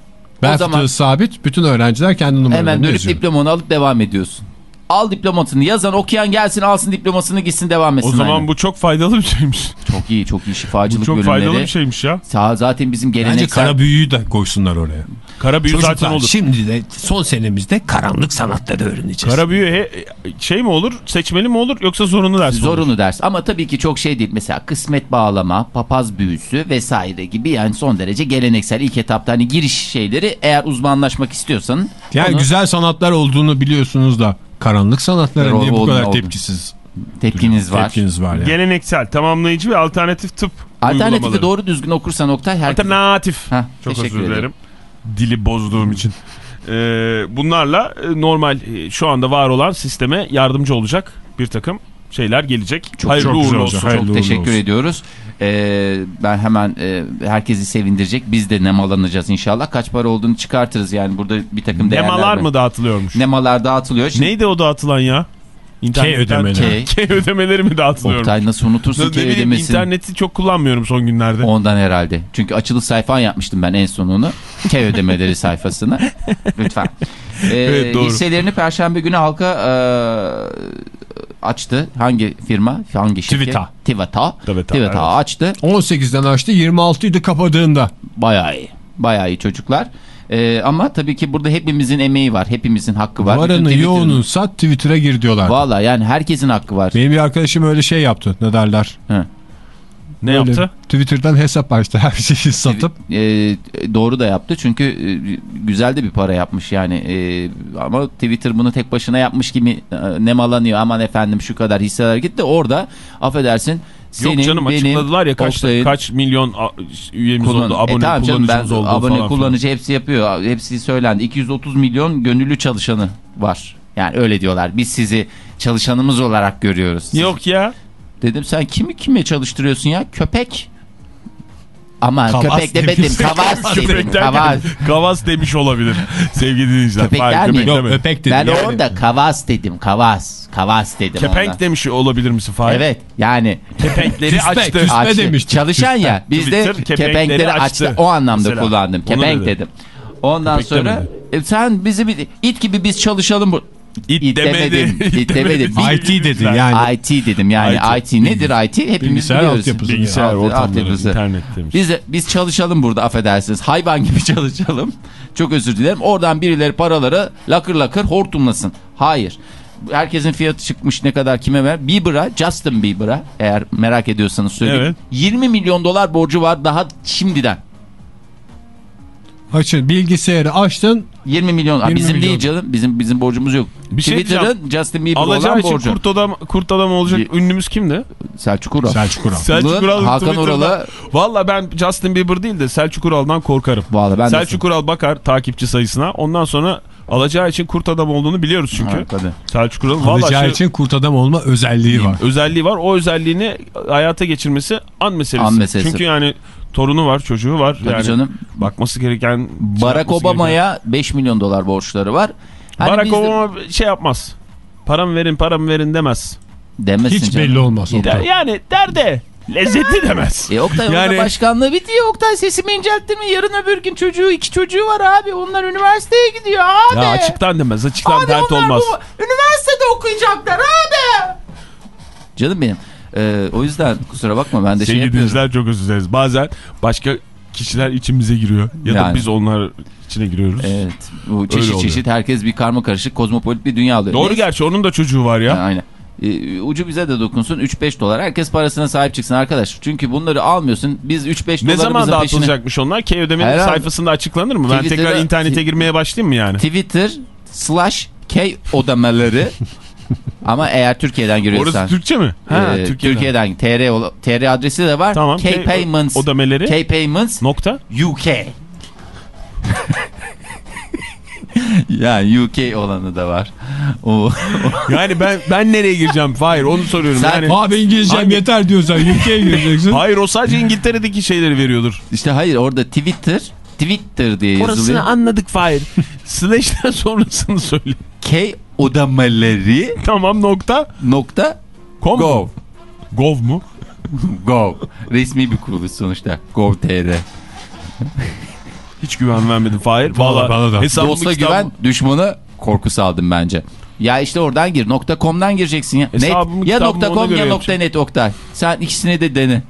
Bel zaman- fıtığı sabit. Bütün öğrenciler kendi numaralarını hemen dönüp yazıyor. diplomanı alıp devam ediyorsun. Al diplomasını yazan okuyan gelsin alsın diplomasını gitsin devam etsin. O zaman aynen. bu çok faydalı bir şeymiş. Çok iyi çok iyi Bu şifacılık çok bölümleri. faydalı bir şeymiş ya. Sağ zaten bizim Bence geleneksel. kara büyüyü de koysunlar oraya. Kara büyü zaten olur. şimdi de son senemizde karanlık sanatları öğreneceğiz. Kara büyü he- şey mi olur? Seçmeli mi olur yoksa zorunlu ders mi olur? Zorunlu ders ama tabii ki çok şey değil. Mesela kısmet bağlama, papaz büyüsü vesaire gibi yani son derece geleneksel ilk etapta hani giriş şeyleri eğer uzmanlaşmak istiyorsan yani onu güzel sanatlar olduğunu biliyorsunuz da karanlık sanatlara Oldu, niye bu kadar oldu. tepkisiz? tepkiniz var. Tepkiniz var yani. Geleneksel, tamamlayıcı ve alternatif tıp Alternatifi doğru düzgün okursan Oktay herkes... Alternatif. Heh, Çok teşekkür özür dilerim. Dili bozduğum için. Ee, bunlarla e, normal e, şu anda var olan sisteme yardımcı olacak bir takım şeyler gelecek. Çok- Hayırlı çok uğurlu olsun. Hayırlı Çok teşekkür olsun. ediyoruz. Ee, ben hemen e, herkesi sevindirecek. Biz de nemalanacağız inşallah. Kaç para olduğunu çıkartırız yani burada bir takım değerler Nemalar var. mı dağıtılıyormuş? Nemalar dağıtılıyor. Şimdi Neydi o dağıtılan ya? İnternetten- ödemeleri. K. K ödemeleri mi dağıtılıyormuş? Oktay nasıl unutursun bileyim, ödemesini? interneti çok kullanmıyorum son günlerde. Ondan herhalde. Çünkü açılış sayfan yapmıştım ben en sonunu. K ödemeleri sayfasını. Lütfen. Ee, Evet, doğru. hisselerini Perşembe günü halka e, açtı. Hangi firma? Hangi şirket? Twita. Twita. Twita, Twita evet. açtı. 18'den açtı 26 idi kapadığında. Bayağı iyi. Bayağı iyi çocuklar. Ee, ama tabii ki burada hepimizin emeği var. Hepimizin hakkı var. Varanı Twitter'ın- yoğunun sat Twitter'a gir diyorlar. Valla yani herkesin hakkı var. Benim bir arkadaşım öyle şey yaptı ne derler. Hı. Ne Öyle yaptı? Twitter'dan hesap açtı her şeyi satıp. Ee, doğru da yaptı çünkü e, güzel de bir para yapmış yani Ee, ama Twitter bunu tek başına yapmış gibi e, nemalanıyor aman efendim şu kadar hisseler gitti orada affedersin senin Yok canım benim açıkladılar ya kaç, Oktay'ın kaç milyon üyemiz kullan- oldu, abone E tamam canım, ben oldu abone falan kullanıcı hepsi yapıyor. Hepsi söylendi. 230 milyon gönüllü çalışanı var. Yani öyle diyorlar. Biz sizi çalışanımız olarak görüyoruz. Yok ya. dedim sen kimi kime çalıştırıyorsun ya? Köpek Ama Kavas köpek demedim. Kavas dedim. Köpek Kavas. kavas demiş olabilir sevgili dinleyiciler. Köpek Hayır, der köpek? Yok demedim. öpek dedi. Ben yani. orada kavas dedim. Kavas. Kavas dedim. Kepenk orada. demiş olabilir misin Fahir? Evet yani Kepenkleri Küspe, açtı. küspe. Açtı. demiştik. Çalışan ya biz de Twitter kepenkleri kepenkleri açtı. açtı. O anlamda Mesela. kullandım. Kepenk dedi. dedim. Ondan Köpek sonra e, sen bizi bir it gibi biz çalışalım bu. İt demedi. demedim. İt İt demedi. demedim. IT dedi yani. IT dedim yani IT, IT. nedir IT hepimiz Bilgisayar biliyoruz. altyapısı. Bilgisayar Alt- ortamları, altyapısı. internet demiş. Biz, biz çalışalım burada affedersiniz. Hayvan gibi çalışalım. Çok özür dilerim. Oradan birileri paraları lakır lakır hortumlasın. Hayır. Herkesin fiyatı çıkmış ne kadar kime ver? Bieber'a, Justin Bieber'a eğer merak ediyorsanız söyleyeyim. Evet. 20 milyon dolar borcu var daha şimdiden. Açın bilgisayarı açtın. 20 milyon. Aa, 20 bizim milyon. değil canım. Bizim bizim borcumuz yok. Bir şey Twitter'ın Justin Bieber Alacağı olan için borcu. kurt adam, kurt adam olacak Ye- ünlümüz kimdi? Selçuk Ural. Selçuk Ural. Selçuk Ural Hakan Ural'a- Valla ben Justin Bieber değil de Selçuk Ural'dan korkarım. Vallahi ben de- Selçuk Ural bakar takipçi sayısına. Ondan sonra alacağı için kurt adam olduğunu biliyoruz çünkü. Ha, tabii. Selçuk Ural valla Alacağı şey- için kurt adam olma özelliği var. özelliği var. O özelliğini hayata geçirmesi an meselesi. An meselesi. Çünkü yani torunu var, çocuğu var. Tabii yani canım. Bakması gereken... Barack Obama'ya 5 milyon dolar borçları var. Hani Barack biz de- Obama şey yapmaz. Param verin, param verin demez. Demesin Hiç canım. belli olmaz. Der, yani der de lezzetli demez. E Oktay Yani- başkanlığı bitiyor. Oktay sesimi incelttin mi? Yarın öbür gün çocuğu, iki çocuğu var abi. Onlar üniversiteye gidiyor abi. Ya açıktan demez. Açıktan Abi dert onlar olmaz. bu- üniversitede okuyacaklar abi. Canım benim. Ee, o yüzden kusura bakma ben de şey Sevgili yapıyorum. dinleyiciler çok özür dileriz. Bazen başka kişiler içimize giriyor. Ya da Yani. biz onlar içine giriyoruz. Evet. Bu çeşit çeşit herkes bir karma karışık kozmopolit bir dünya oluyor. Doğru Neyse. gerçi onun da çocuğu var ya. Ha, Aynen. Ee, ucu bize de dokunsun 3-5 dolar. Herkes parasına sahip çıksın arkadaş. Çünkü bunları almıyorsun. Biz 3-5 Ne dolarımızın zaman peşine... dağıtılacakmış onlar? K ödemenin Herhalde. sayfasında açıklanır mı? Ben tekrar internete girmeye başlayayım mı yani? Twitter slash K odamaları ama eğer Türkiye'den giriyorsan Orası Türkçe mi? Ha, e, Türkiye'den. Türkiye'den TR, TR adresi de var. Tamam. K Payments Odameleri. K Payments Nokta. UK. yani UK olanı da var. O Yani ben ben nereye gireceğim? Hayır onu soruyorum. Sen- yani. Abi İngilizcem Hangi- yeter diyorsan ülkeye gireceksin. Hayır o sadece İngiltere'deki şeyleri veriyordur. işte hayır orada Twitter Twitter diye yazılıyor. Orasını anladık Fahir. Slash'ten sonrasını söyle. K odamaları Tamam nokta. nokta Com Go. mu? Gov mu? Go. Resmi bir kuruluş sonuçta. Gov.tr. Hiç güven vermedim Fahir. Vallahi bana da. Dosta kitabımı- güven, düşmanı korku saldım bence. Ya işte oradan gir. .com'dan gireceksin ya. Hesabımı, Net, ya .com göre ya yapacağım. .net Oktay. Sen ikisini de dene.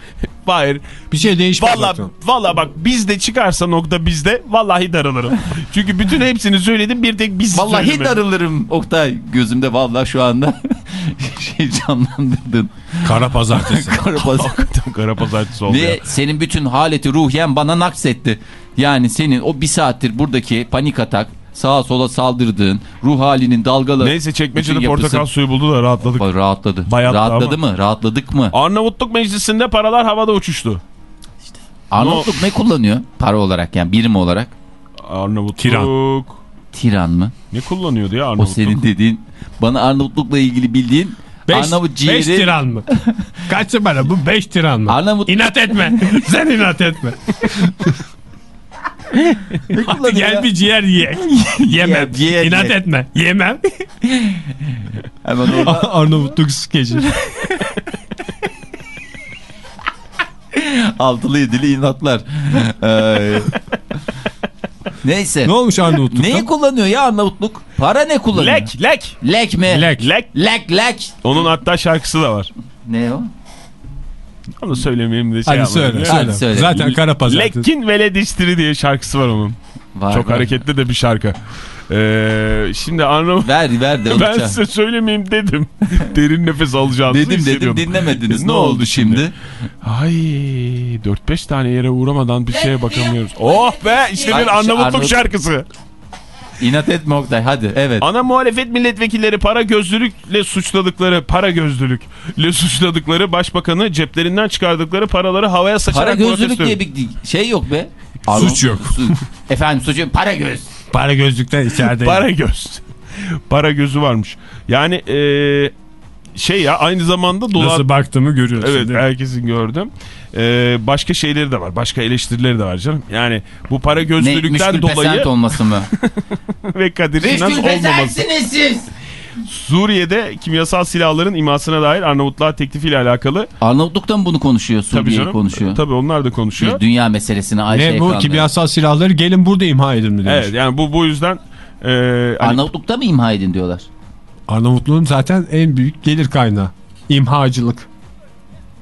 Fahir. Bir şey değişmez. Valla valla bak bizde çıkarsa nokta bizde vallahi darılırım. Çünkü bütün hepsini söyledim bir tek biz Vallahi söylemedik. darılırım Oktay. Gözümde vallahi şu anda şey canlandırdın. Kara pazartesi. Karapaz. Hakikaten kara pazartesi oldu ya. Ve senin bütün haleti ruhiyen bana naksetti. Yani senin o bir saattir buradaki panik atak, sağa sola saldırdığın, ruh halinin dalgalı. Neyse çekmecede yapısı- portakal suyu buldu da rahatladık. Rahatladı. Bayattı Rahatladı ama. mı? Rahatladık mı? Arnavutluk Meclisi'nde paralar havada uçuştu. Arnavutluk ne kullanıyor? Para olarak yani birim olarak. Arnavutluk. Tiran. Tiran mı? Ne kullanıyordu ya O Arnavutluk? senin dediğin. Bana Arnavutlukla ilgili bildiğin Beş, Arnavut ciğeri. beş tiran mı? Kaç para bu? Beş tiran mı? Arnavut İnat etme. Sen inat etme. Hadi kullanıyor ya? gel bir ciğer ye. Yemem. ciğer İnat ye. etme. Yemem. Hemen orada Arnavutluk skeci. altılı yedili inatlar. Ee, Neyse. ne olmuş Arnavutluk'ta? Neyi kullanıyor ya Arnavutluk? Para ne kullanıyor? Lek, lek. Lek mi? Lek. Lek. Lek lek. Onun hatta şarkısı da var. Ne o? Onu söylemeyeyim de şey Hadi söyle, söyle. Hadi söyle. Zaten kara pazartesi. Lekkin Velediştiri diye şarkısı var onun. Var, Çok var. hareketli de bir şarkı. Ee, şimdi Arnavut... Ver ver de Ben size söylemeyeyim dedim. Derin nefes alacağınızı Dedim dedim dinlemediniz. Ne Ne, oldu şimdi? Ay 4-5 tane yere uğramadan bir şeye bakamıyoruz. Oh be işte bir Arnavutluk Arnavut- şarkısı. İnat etme Oktay hadi evet. Ana muhalefet milletvekilleri para gözlülükle suçladıkları, para gözlülükle suçladıkları başbakanı ceplerinden çıkardıkları paraları havaya saçarak Para gözlülük diye bir şey yok be. Suç yok. Su- Efendim suç yok. Para göz. Para gözlükten içeride. Para göz. Para gözü varmış. Yani eee şey ya aynı zamanda dolar... Nasıl baktığımı görüyorsun Evet değil mi? herkesin gördüm. Ee, başka şeyleri de var. Başka eleştirileri de var canım. Yani bu para Ne, gözlülükten müşkül dolayı olması mı? ve Kadir Şinas Müşkül olmaması. siz. Suriye'de kimyasal silahların imasına dair Arnavutluğa teklifiyle alakalı. Arnavutluk'ta mı bunu konuşuyor? Tabii Suriye'yi canım. konuşuyor. Tabii onlar da konuşuyor. Bir dünya meselesini Ayşe Ne bu kimyasal silahları gelin burada imha edin mi demiş. Evet yani bu bu yüzden e, hani Arnavutluk'ta mı imha edin diyorlar? Arnavutluğun zaten en büyük gelir kaynağı. İmhacılık.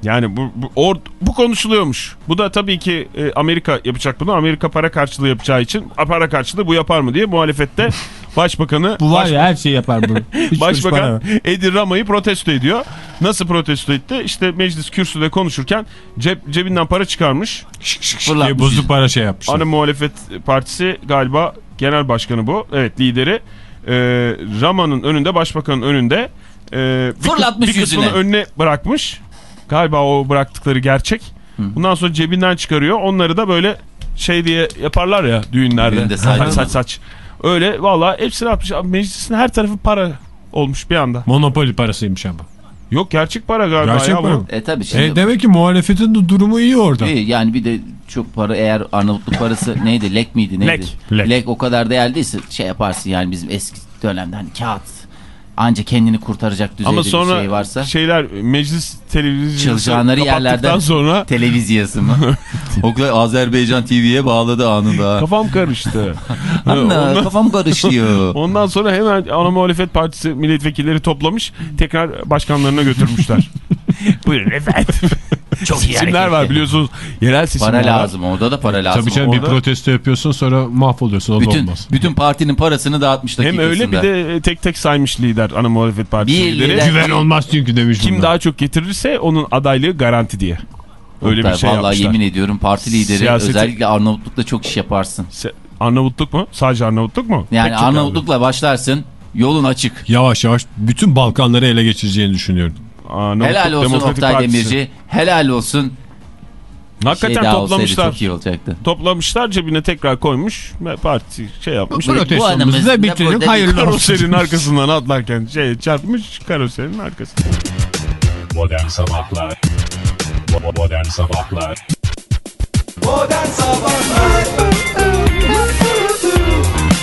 yani bu bu, or, bu konuşuluyormuş. Bu da tabii ki e, Amerika yapacak bunu. Amerika para karşılığı yapacağı için para karşılığı bu yapar mı diye muhalefette başbakanı Bu var baş- ya her şeyi yapar bunu. Başbakan ver. Edi Rama'yı protesto ediyor. Nasıl protesto etti? İşte meclis kürsüde konuşurken cep, cebinden para çıkarmış. Şık şık şık diye buzlu para şey yapmışlar. Ana muhalefet partisi galiba genel başkanı bu. Evet lideri. Ee, Rama'nın önünde başbakanın önünde. ee, bir, Fırlatmış bir kısmını yüzüne. önüne bırakmış. Galiba o bıraktıkları gerçek. Bundan sonra cebinden çıkarıyor. Onları da böyle şey diye yaparlar ya düğünlerde. Düğünde saç- saç saç. Öyle valla hepsini atmış. Meclisin her tarafı para olmuş bir anda. Monopoli parasıymış ama. Yok gerçek para galiba Gerçek ya para bu. E tabii şimdi. E demek ki muhalefetin de durumu iyi orada. İyi, yani bir de çok para eğer Arnavutluk parası neydi lek miydi neydi? Lek, lek. o kadar değerliyse şey yaparsın yani bizim eski dönemde hani kağıt anca kendini kurtaracak düzeyde Ama bir sonra şey varsa. şeyler meclis televizyonu Çalışanları yerlerden- sonra Televizyası mı? Oktay Azerbaycan TV'ye bağladı anında. kafam karıştı. Anla ondan, kafam karışıyor. ondan sonra hemen ana muhalefet partisi milletvekilleri toplamış tekrar başkanlarına götürmüşler. Buyurun efendim. Çok iyi Seçimler var biliyorsunuz. Yerel seçimler Para var. lazım orada da para lazım. Tabii canım bir protesto yapıyorsun sonra mahvoluyorsun o da bütün, olmaz. bütün partinin parasını dağıtmış Hem öyle bir de tek tek saymış lider ana muhalefet partisi Bir lideri. lider- Güven olmaz çünkü demiş Kim bunlar. daha çok getirirse onun adaylığı garanti diye. Öyle Oktay, bir şey Vallahi yapmışlar. yemin ediyorum parti lideri Siyaseti- özellikle Arnavutluk'ta çok iş yaparsın. Se- Arnavutluk mu? Sadece Arnavutluk mu? Yani Pek çok Arnavutluk'la başlarsın yolun açık. Yavaş yavaş bütün Balkanları ele geçireceğini düşünüyorum. Arnavutluk Helal olsun Demokratik Oktay Partisi. Demirci. Helal olsun. Hakikaten şey toplamışlar. çok iyi olacaktı. Toplamışlar cebine tekrar koymuş parti şey yapmış. Protestomuzu anımız da da bitirelim. burada Hayırlı olsun. Karoserin arkasından atlarken şey çarpmış karoserin arkasına. Modern Sabahlar Bo- Modern Sabahlar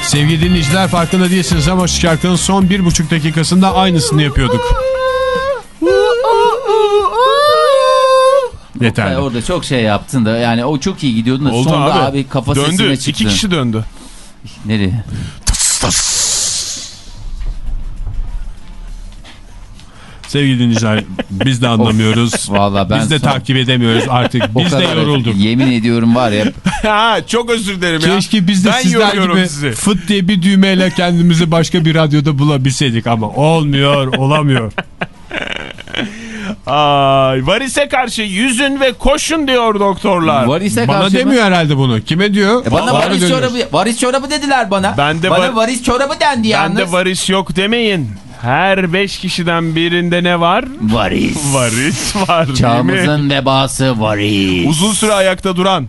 Sevgili dinleyiciler farkında değilsiniz ama şu şarkının son bir buçuk dakikasında aynısını yapıyorduk. Oktay Yeterli. orada çok şey yaptın da yani o çok iyi gidiyordun da Oldu sonra abi. abi, kafa döndü. sesine çıktı. İki kişi döndü. Nereye? Sevgili dinleyiciler biz de anlamıyoruz. Vallahi ben biz de son- takip edemiyoruz artık. O Biz de kadar- yorulduk. Yemin ediyorum var ya ha, çok özür dilerim ya. Keşke biz de ben sizler gibi sizi. fıt diye bir düğmeyle kendimizi başka bir radyoda bulabilseydik ama olmuyor, olamıyor. Ay, varise karşı yüzün ve koşun diyor doktorlar. varise Bana karşı mı? demiyor herhalde bunu. Kime diyor? E bana varis dönüyor. çorabı, varis çorabı dediler bana. Bende bana var- varis çorabı dendi yalnız. Bende varis yok demeyin. Her beş kişiden birinde ne var? Varis. Varis var? Çağımızın vebası varis. Uzun süre ayakta duran.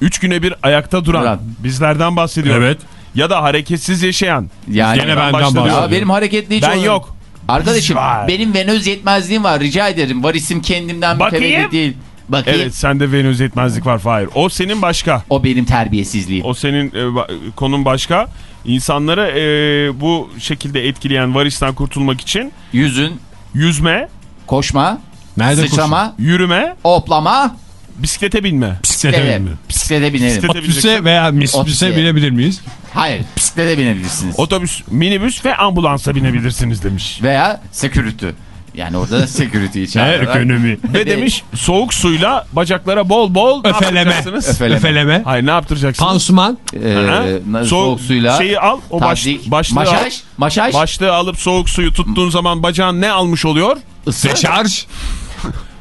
Üç güne bir ayakta duran. Duran. Bizlerden bahsediyorum. Evet. Ya da hareketsiz yaşayan. Yani Gene benden bahsediyor. ya benim hareketli hiç Ben yok. Arkadaşım Var. benim venöz yetmezliğim var rica ederim. Varisim kendimden Bakayım. mütevellit değil. Bakayım. Evet sende venöz yetmezlik var Fahir. O senin başka. O benim terbiyesizliğim. O senin e, konun başka. İnsanları e, bu şekilde etkileyen varisten kurtulmak için Yüzün, yüzme, koşma, Nerede sıçrama, yürüme, oplama, bisiklete binme. Bisiklete binme. bisiklete. Bisiklete Otobüse veya misbise Otobüse. binebilir miyiz? Hayır, bisiklete binebilirsiniz. Otobüs, minibüs ve ambulansa binebilirsiniz demiş. Veya security. Yani orada da security içeride. Ekonomi. Ve demiş soğuk suyla bacaklara bol bol Öfeleme. Öfeleme. Öfeleme. Hayır ne yaptıracaksınız? Pansuman. Ee, Soğuk soğuk suyla. Şeyi al, o baş, başlığı al. Maşaj. Maşaj. Başlığı alıp soğuk suyu tuttuğun zaman bacağın ne almış oluyor? ısı. Deşarj.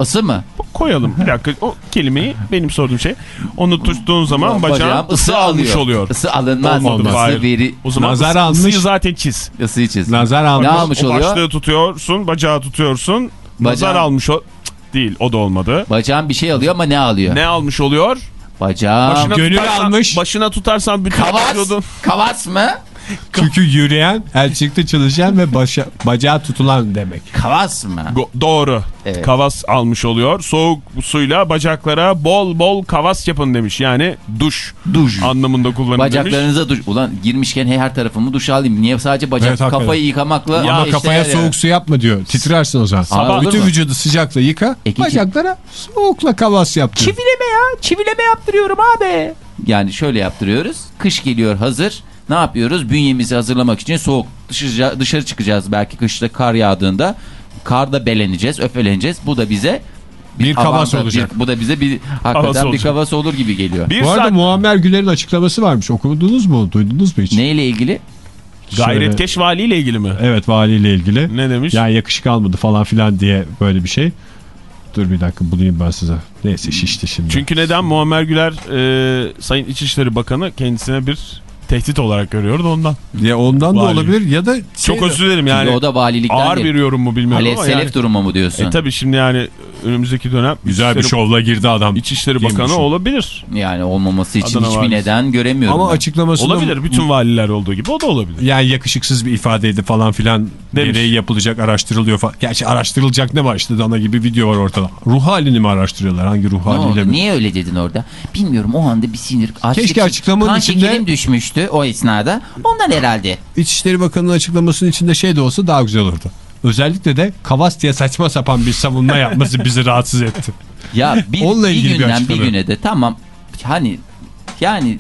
Isı mı? Koyalım bir dakika o kelimeyi benim sorduğum şey. Onu tuttuğun zaman bacağın ısı almış oluyor. Isı alınmaz. Olmadı, Isı veri. O zaman Nazar ısı, almış. ısıyı zaten çiz. Isıyı çiz. Nazar almış. Ne almış o oluyor? başlığı tutuyorsun, bacağı tutuyorsun. Nazar Bacağın- almış o. Değil o da olmadı. Bacağın bir şey alıyor ama ne alıyor? Ne almış oluyor? Bacağım. Başına Gönül tutarsan, almış. Başına tutarsan bütün Kavas. vücudun. Kavas mı? Çünkü yürüyen, el çıktı çalışan ve başa, bacağı tutulan demek. Kavas mı? Go- Doğru. Evet. Kavas almış oluyor. Soğuk suyla bacaklara bol bol kavas yapın demiş. Yani duş, Duş. anlamında kullanın demiş. Bacaklarınıza duş. Ulan girmişken her tarafımı duş alayım. Niye sadece bacak? Evet, hakikaten. Kafayı yıkamakla. Ama işte kafaya yani. soğuk su yapma diyor. Titrersin o zaman. Sabah- Bütün mu? vücudu sıcakla yıka. E, bacaklara soğukla kavas yap diyor. Çivileme ya. Çivileme yaptırıyorum abi. Yani şöyle yaptırıyoruz. Kış geliyor hazır. Ne yapıyoruz? Bünyemizi hazırlamak için soğuk dışarı, dışarı çıkacağız belki kışta kar yağdığında. Karda beleneceğiz, öfeleneceğiz. Bu da bize Bir kavas avantaj- olacak. bir- bu da bize bir hakikaten bir kavas olur gibi geliyor. Bir Bu arada saat Muammer Güler'in açıklaması varmış. Okudunuz mu? Duydunuz mu hiç? Neyle ilgili? gayretkeş valiyle ilgili mi? Evet valiyle ilgili. Ne demiş? Yani yakışık almadı falan filan diye böyle bir şey. Dur bir dakika bulayım ben size. Neyse şişti şimdi. Çünkü neden Muammer Güler e, Sayın İçişleri Bakanı kendisine bir tehdit olarak görüyordu ondan. ya ondan da Vali. olabilir ya da şey Çok özür dilerim Yani, yani. o da valilikten Ağır değil. bir yorum mu bilmiyorum Halef ama selef yani. durumu mu diyorsun? E tabi şimdi yani önümüzdeki dönem güzel bir şovla girdi adam. İçişleri Bakanı o. olabilir. Yani olmaması için Adana hiçbir valisi. neden göremiyorum. Ama ben. açıklamasında Olabilir. Bütün valiler olduğu gibi o da olabilir. yani yakışıksız bir ifadeydi falan filan Demiş. gereği yapılacak araştırılıyor falan. Gerçi araştırılacak ne var işte dana gibi video var ortada. Ruh halini mi araştırıyorlar? Hangi ruh Ne haliyle oldu? mi? Niye öyle dedin orada? Bilmiyorum o anda bir sinir. Keşke açıklamanın içinde- şekerim düşmüştü o esnada. Ondan herhalde. İçişleri Bakanı'nın açıklamasının içinde şey de olsa daha güzel olurdu. Özellikle de Kavas diye saçma sapan bir savunma yapması bizi rahatsız etti. Ya bir, Onunla bir ilgili bir günden bir açıklama. güne de tamam hani yani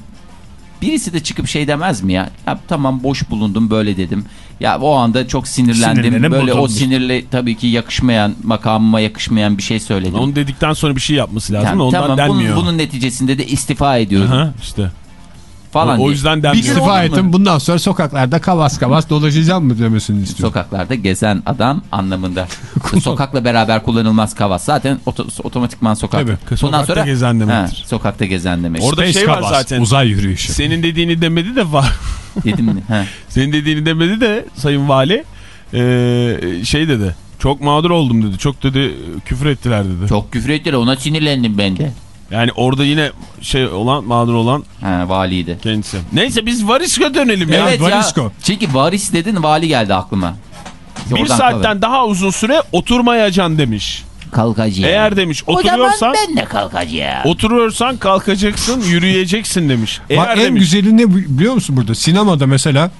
birisi de çıkıp şey demez mi ya? Ya tamam boş bulundum böyle dedim. Ya o anda çok sinirlendim. Sinirlerim böyle o bozulmuş. sinirle tabii ki yakışmayan makamıma yakışmayan bir şey söyledim. Onu dedikten sonra bir şey yapması lazım. Yani Ondan tamam denmiyor. bunun, bunun neticesinde de istifa ediyorum Aha, işte. Falan o diye. yüzden Bir istifa ettim bundan sonra sokaklarda Kavas Kavas dolaşacağım mı demesini istiyor. Sokaklarda gezen adam anlamında. Sokakla beraber kullanılmaz kavas. Zaten oto, otomatikman sokak. Tabii, Bundan sokakta sonra gezen demektir. He, sokakta gezen demek. Orada Space şey var Kavas, zaten. Uzay yürüyüşü. Senin dediğini demedi de var. Dedim mi? He. Senin dediğini demedi de Sayın Vali ee, şey dedi. Çok mağdur oldum dedi. Çok dedi küfür ettiler dedi. Çok küfür ettiler ona sinirlendim ben de. Yani orada yine şey olan mağdur olan He, valiydi. kendisi. Neyse biz Varisk'a dönelim ya. evet Varisko. ya. Çünkü varis dedin vali geldi aklıma. Bir Oradan saatten kalır. daha uzun süre oturmayacaksın demiş. kalkacağım. Eğer demiş o oturuyorsan zaman ben de kalkacağım. oturuyorsan kalkacaksın yürüyeceksin demiş. Eğer Bak en demiş güzeli ne biliyor musun burada? Sinemada mesela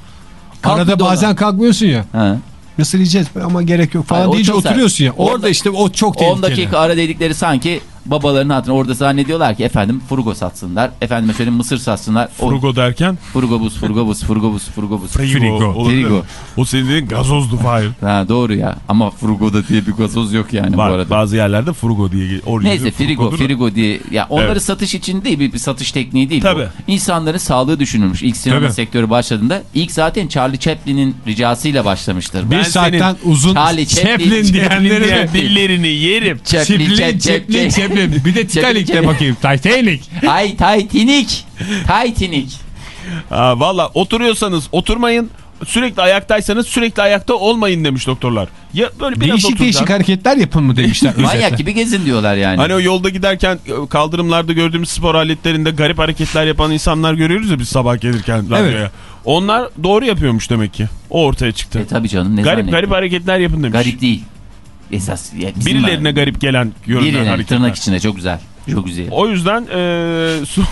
Kalk arada bir dola. bazen kalkmıyorsun ya. He. Nasıl yiyeceğiz ama gerek yok falan Ay, o deyince çok oturuyorsun ya. Orada, Orada- işte o çok 10 tehlikeli. dakika ara dedikleri sanki babaların hatırına orada zannediyorlar ki efendim furgo satsınlar. Efendime söyleyeyim mısır satsınlar. O, Frugo derken Furgobus, furgobus, furgobus, furgobus. Frigo. olabilir. Frigo. O senin dediğin gazozdu Fahir. Ha, doğru ya ama Frugo'da diye bir gazoz yok yani bu Var arada. bazı yerlerde Frugo diye. Neyse Frigo. Frigo diye. Ya onları Evet. satış için değil bir, bir satış tekniği değil. Tabii. bu. İnsanların sağlığı düşünülmüş. İlk sinema Tabii. sektörü başladığında ilk zaten Charlie Chaplin'in ricasıyla başlamıştır. Bir Ben saatten uzun Charlie Chaplin, Chaplin diyenleri Diğer de dillerini yerim. Chaplin, Chaplin, Chaplin, Chaplin. Bir de Titanic de bakayım. Titanic. Ay Titanic. Titanic. Ha, Valla oturuyorsanız oturmayın. Sürekli ayaktaysanız sürekli ayakta olmayın demiş doktorlar. Ya böyle biraz Değişik oturacaksın. değişik hareketler yapın mı demişler. Manyak gibi gezin diyorlar yani. Hani o yolda giderken e, kaldırımlarda gördüğümüz spor aletlerinde garip hareketler yapan insanlar görüyoruz ya biz sabah gelirken radyoya. Onlar doğru yapıyormuş demek ki. O ortaya çıktı. E tabii canım ne garip garip hareketler yapın demiş. Garip değil. Esas ya bizim Birilerine garip gelen görünen hareketler. tırnak içinde çok güzel. Çok güzel. O yüzden e, su,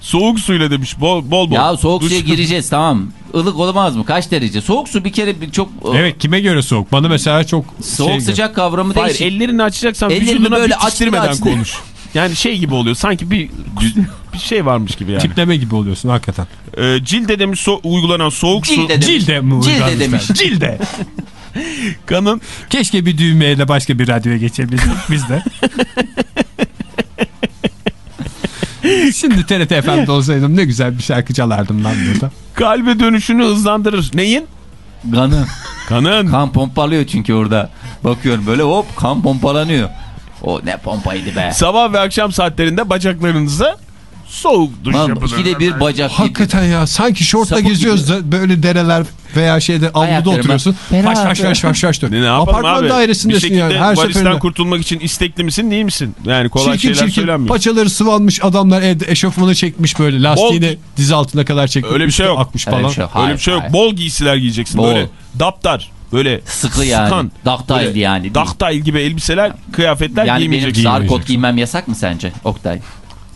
soğuk suyla demiş bol bol. bol. Ya soğuk Duş- suya gireceğiz tamam. Ilık olmaz mı? Kaç derece? Soğuk su bir kere bir çok Evet kime göre soğuk? Bana mesela çok soğuk şey- sıcak kavramı Hayır değişik. ellerini açacaksan Ellerini vücuduna böyle bitiştirmeden açtın. konuş. Yani şey gibi oluyor sanki bir bir şey varmış gibi yani. Tipleme gibi oluyorsun hakikaten. Ee, cilde demiş so uygulanan soğuk su Cilde demiş. Cilde mi Cilde demiş. Cilde. kanın Keşke bir düğmeyle başka bir radyoya geçebilsek biz de. Şimdi TRT FM'de olsaydım ne güzel bir şarkı çalardım lan burada. kalbe dönüşünü hızlandırır. Neyin? Kanı. Kanın. Kan pompalıyor çünkü orada. Bakıyorum böyle hop kan pompalanıyor. O ne pompaydı be. Sabah ve akşam saatlerinde bacaklarınıza soğuk duş Tamam, yapılır. ikide bir bacak gibi. Hakikaten ya sanki şortla Sapık geziyoruz da böyle dereler veya şeyde avluda oturuyorsun. Faş faş faş faş faş dön. Ne, ne Apartman abi? Dairesindesin yani her seferinde. kurtulmak için istekli misin değil misin? Yani kolay Çirkin şeyler çirkin söylenmiyor. paçaları sıvanmış adamlar evde eşofmanı çekmiş böyle lastiğini diz altına kadar çekmiş. Öyle bir şey yok. Akmış Öyle falan. bir şey yok. Öyle Hayır, bir şey yok. Bol giysiler giyeceksin. Bol. Böyle daptar. Böyle Sıkı yani. sıkan, Ductile böyle yani. Ductile gibi elbiseler, kıyafetler Yani benim giymeyeceksin. zarkot giymem yasak mı sence Oktay?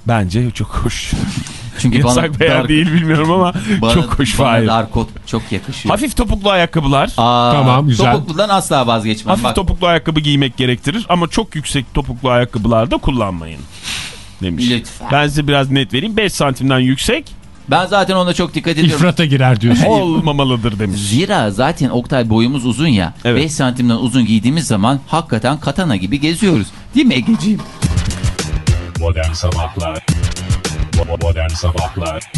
Bence çok hoş. Çünkü Yasak veya dar- değil bilmiyorum ama bana, çok hoş bana dar kot çok yakışıyor. Hafif topuklu ayakkabılar. Aa, Tamam, güzel. Topukludan asla vazgeçmem. Hafif Bak, topuklu ayakkabı giymek gerektirir ama çok yüksek topuklu ayakkabılar da kullanmayın. Demiş. Lütfen. Ben size biraz net vereyim. 5 santimden yüksek ben zaten ona çok dikkat ediyorum. İfrata girer diyorsun. olmamalıdır demiş. Zira zaten Oktay boyumuz uzun ya. Evet. 5 santimden uzun giydiğimiz zaman hakikaten katana gibi geziyoruz. Değil mi Egeciğim? Modern Sabahlar Bo- Modern Sabahlar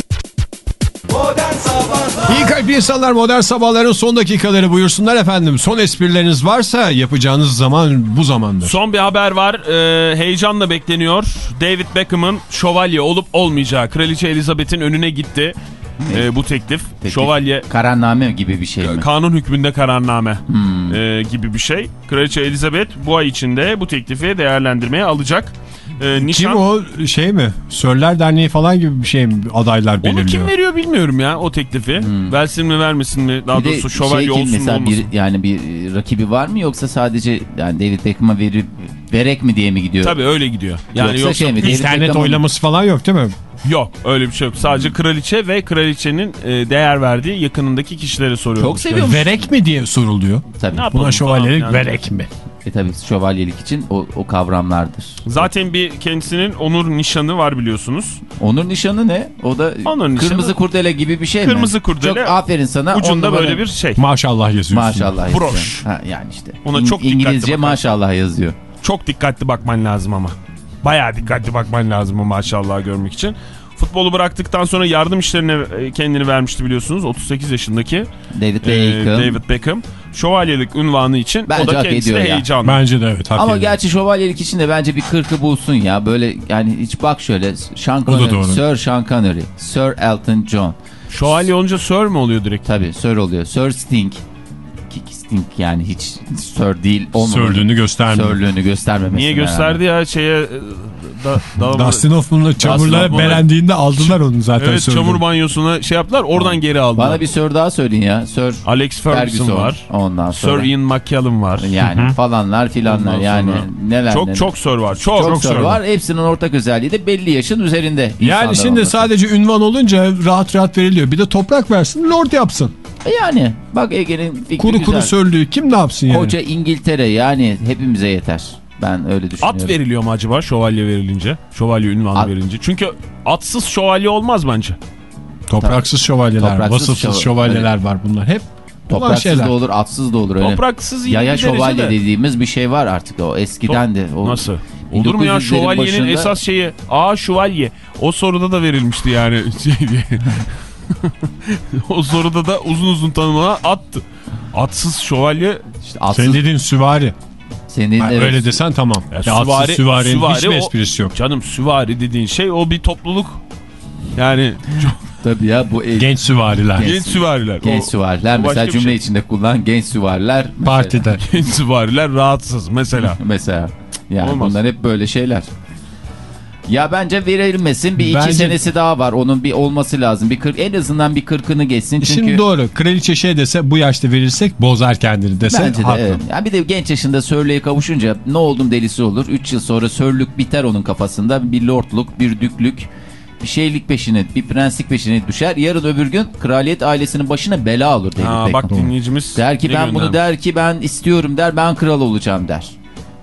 İyi kalp insanlar modern sabahların son dakikaları buyursunlar efendim. Son esprileriniz varsa yapacağınız zaman bu zamandır. Son bir haber var. Ee, heyecanla bekleniyor. David Beckham'ın şövalye olup olmayacağı. Kraliçe Elizabeth'in önüne gitti. Ee, bu teklif. Teklif. Şövalye Kararname gibi bir şey mi? kanun hükmünde kararname Hmm. ee, gibi bir şey. Kraliçe Elizabeth bu ay içinde bu teklifi değerlendirmeye alacak. Ee, Kim nişan... o şey mi? Sörler Derneği falan gibi bir şey mi adaylar Onu belirliyor? kim veriyor bilmiyorum ya o teklifi. Versin mi vermesin mi? Daha Hmm. Bir doğrusu şövalye şey kim olsun mu olmasın. bir, yani bir rakibi var mı yoksa sadece yani David Beckham'a verip verek mi diye mi gidiyor? Tabii öyle gidiyor. Yani Yoksa yoksa, şey mi? İnternet Beckham'ın- oylaması falan yok değil mi? yok öyle bir şey yok. Sadece kraliçe ve kraliçenin e, değer verdiği yakınındaki kişilere soruyor. Çok seviyorum. Verek mi diye soruluyor. Tabii. Buna şövalyelik falan yani. verek mi? E tabii şövalyelik için o, o kavramlardır. Zaten bir kendisinin onur nişanı var biliyorsunuz. Onur nişanı ne? O da Onur nişanı- kırmızı kurdele gibi bir şey mi? Kırmızı kurdele, Çok aferin sana. Ucunda böyle bir şey. Maşallah yazıyorsun. Maşallah Broş. yazıyor. Ha, yani işte. Ona İng- çok dikkatli İngilizce maşallah yazıyor. Çok dikkatli bakman lazım ama. Bayağı dikkatli bakman lazım o maşallah görmek için. Futbolu bıraktıktan sonra yardım işlerine e, kendini vermişti biliyorsunuz. 38 yaşındaki David e, Beckham. David Beckham. Şövalyelik unvanı için Bence o da kendisi de heyecanlı. Bence de evet. hak Ama ediyor. gerçi şövalyelik için de bence bir kırkı bulsun ya. Böyle yani hiç bak şöyle. Sean Connery, doğru. Sir Sean Connery, Sir Elton John. Şövalye olunca Sir mi oluyor direkt? Tabii Sir oluyor. Sir Sting. Sting yani hiç Sir değil olmamalı. Sörlüğünü göstermiyor. Sörlüğünü göstermemesi. Niye gösterdi ya şeye e, da, da, Dustin Hoffman'la çamurlara Hoffman'la- belendiğinde aldılar onu zaten. Evet Sörlüğü. çamur banyosuna şey yaptılar oradan geri aldılar. Bana bir Sir daha söyleyin ya. Sir Alex Ferguson, Ferguson var. Ondan sonra. Sir Ian McKellen var. Yani falanlar filanlar yani neler Çok neler. çok Sir var. Çok, çok, çok Sir var. Hepsinin ortak özelliği de belli yaşın üzerinde. Yani şimdi olması. sadece ünvan olunca rahat rahat veriliyor. Bir de toprak versin lord yapsın. Yani bak Ege'nin fikri Kuru güzel. kuru sörlüğü kim ne yapsın yani? Koca İngiltere yani hepimize yeter. Ben öyle düşünüyorum. At veriliyor mu acaba şövalye verilince? Şövalye ünvanı At- verilince. Çünkü atsız şövalye olmaz bence. Topraksız şövalyeler, Topraksız vasıfsız şöv- şövalyeler var bunlar. Hep Topraksız şeyler. da olur, atsız da olur öyle. Topraksız Yaya şövalye de. dediğimiz bir şey var artık o eskiden de. O, Nasıl? Olur mu ya 1900'lerin şövalyenin başında- esas şeyi A şövalye. O soruda da verilmişti yani. Şey diye. o soruda da uzun uzun tanımlanan attı. Atsız şövalye İşte atsız, Sen dediğin süvari. Senin Ha, evet. Öyle desen tamam. Ya süvari- süvarinin süvari hiçbir esprisi yok. canım süvari dediğin şey o bir topluluk. Yani çok Tabii ya bu el- Genç süvariler. Genç- genç süvariler. genç O- süvariler o mesela cümle şey. içinde kullan genç süvariler mesela. Partide. Genç süvariler rahatsız mesela. mesela. Yani Olmaz. bunlar hep böyle şeyler. Ya bence verilmesin bir iki Bence- senesi daha var onun bir olması lazım bir kırk en azından bir kırkını geçsin çünkü Şimdi doğru. Kraliçe şey dese bu yaşta verirsek bozar kendini dese Bence de haklı. evet. Ya bir de genç yaşında sörlüğe kavuşunca ne oldum delisi olur. 3 yıl sonra sörlük biter onun kafasında. Bir lordluk, bir düklük, bir şeylik peşine, bir prenslik peşine düşer. Yarın öbür gün kraliyet ailesinin başına bela olur David Ha, Beckham. bak dinleyicimiz Der ki ben bunu göndermiş? der ki ben istiyorum der ben kral olacağım der.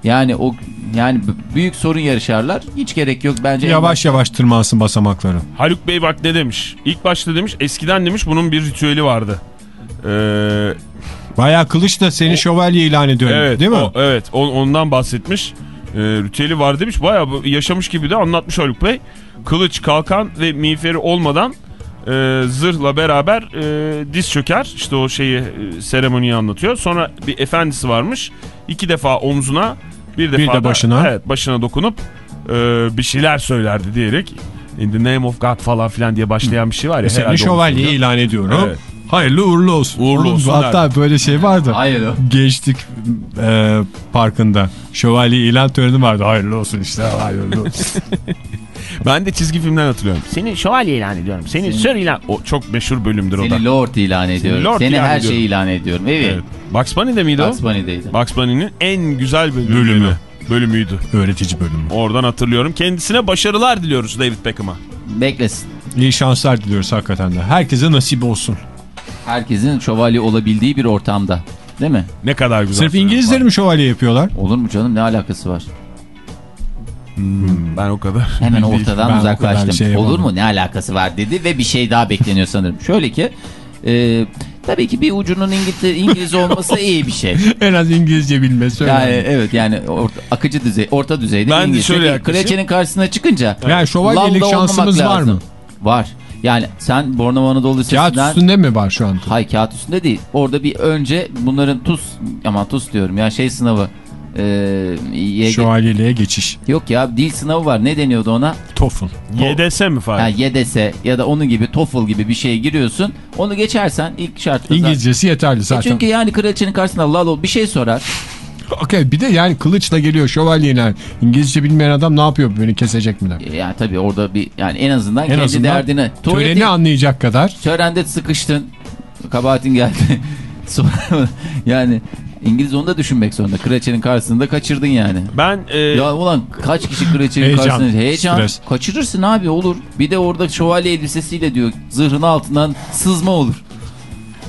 Yani o yani büyük sorun yaşarlar. Hiç gerek yok bence. Yavaş yavaş tırmansın basamakları. Haluk Bey bak ne demiş. İlk başta demiş eskiden demiş bunun bir ritüeli vardı. Ee, Bayağı kılıç da seni şövalye ilan ediyor evet, değil mi? o- evet on- ondan bahsetmiş. Ee, ritüeli var demiş. Bayağı yaşamış gibi de anlatmış Haluk Bey. Kılıç, kalkan ve miğferi olmadan e, zırhla beraber e, diz çöker. İşte o şeyi e, seremoniyi anlatıyor. Sonra bir efendisi varmış. İki defa omzuna bir defa de da- başına. Evet başına dokunup e, bir şeyler söylerdi diyerek In the name of God falan filan diye başlayan bir şey var ya. Seni herhalde şövalye ilan ediyorum. Evet. Hayırlı uğurlu olsun. Uğurlu olsun Hatta böyle şey vardı. Hayır o. Gençlik e, parkında şövalye ilan töreni vardı. Hayırlı olsun işte hayırlı olsun. Ben de çizgi filmden hatırlıyorum. Seni şövalye ilan ediyorum. Seni sir ilan... O çok meşhur bölümdür o da. Seni Lord ilan ediyorum. Lord Seni ilan her ediyorum. şeyi ilan ediyorum. Evet. Evet. Bugs Bunny'de miydi Bugs o? Bunny'deydi. Bugs Bunny'nin en güzel bölümü. Bölümü. Bölümüydü. Öğretici bölümü. Oradan hatırlıyorum. Kendisine başarılar diliyoruz David Beckham'a. Beklesin. İyi şanslar diliyoruz hakikaten de. Herkese nasip olsun. Herkesin şövalye olabildiği bir ortamda. Değil mi? Ne kadar güzel. Sırf İngilizleri mi şövalye yapıyorlar? Olur mu canım ne alakası var? Ben o kadar. Hemen ortadan Ben uzaklaştım. kadar şey Olur mu ne alakası var dedi ve bir şey daha bekleniyor sanırım. Şöyle ki e, tabii ki bir ucunun İngiliz, İngiliz olması iyi bir şey. En az İngilizce bilmesi Yani önemli. evet yani orta, akıcı düzey, orta düzeyde Ben İngilizce. şöyle. Kraliçenin karşısına çıkınca Yani şövalyelik şansımız var lazım. mı? Var. Yani sen Bornova Anadolu Kağıt Lisesi'nden... üstünde mi var şu anda? Hay kağıt üstünde değil. Orada bir önce bunların TUS, ama TUS diyorum ya şey sınavı. E, YG Şövalyeliğe geçiş. Yok ya dil sınavı var. Ne deniyordu ona? TOEFL. YDS mi falan? Ha, YDS ya da onun gibi TOEFL gibi bir şeye giriyorsun. Onu geçersen ilk şartta İngilizcesi yeterli E zaten. çünkü yani kraliçenin karşısında lalo bir şey sorar. Okey bir de yani kılıçla geliyor şövalyeler. İngilizce bilmeyen adam ne yapıyor beni kesecek mi? E, Yani tabii orada bir yani en azından En kendi azından derdini. Töreni Tuvalete- anlayacak kadar. Törende sıkıştın. Kabahatin geldi. Yani İngiliz onu da düşünmek zorunda. Kraliçenin karşısında kaçırdın yani. Ben e, Ya ulan kaç kişi kraliçenin Heyecan, karşısında heyecan stres. kaçırırsın abi olur. Bir de orada şövalye elbisesiyle diyor zırhın altından sızma olur.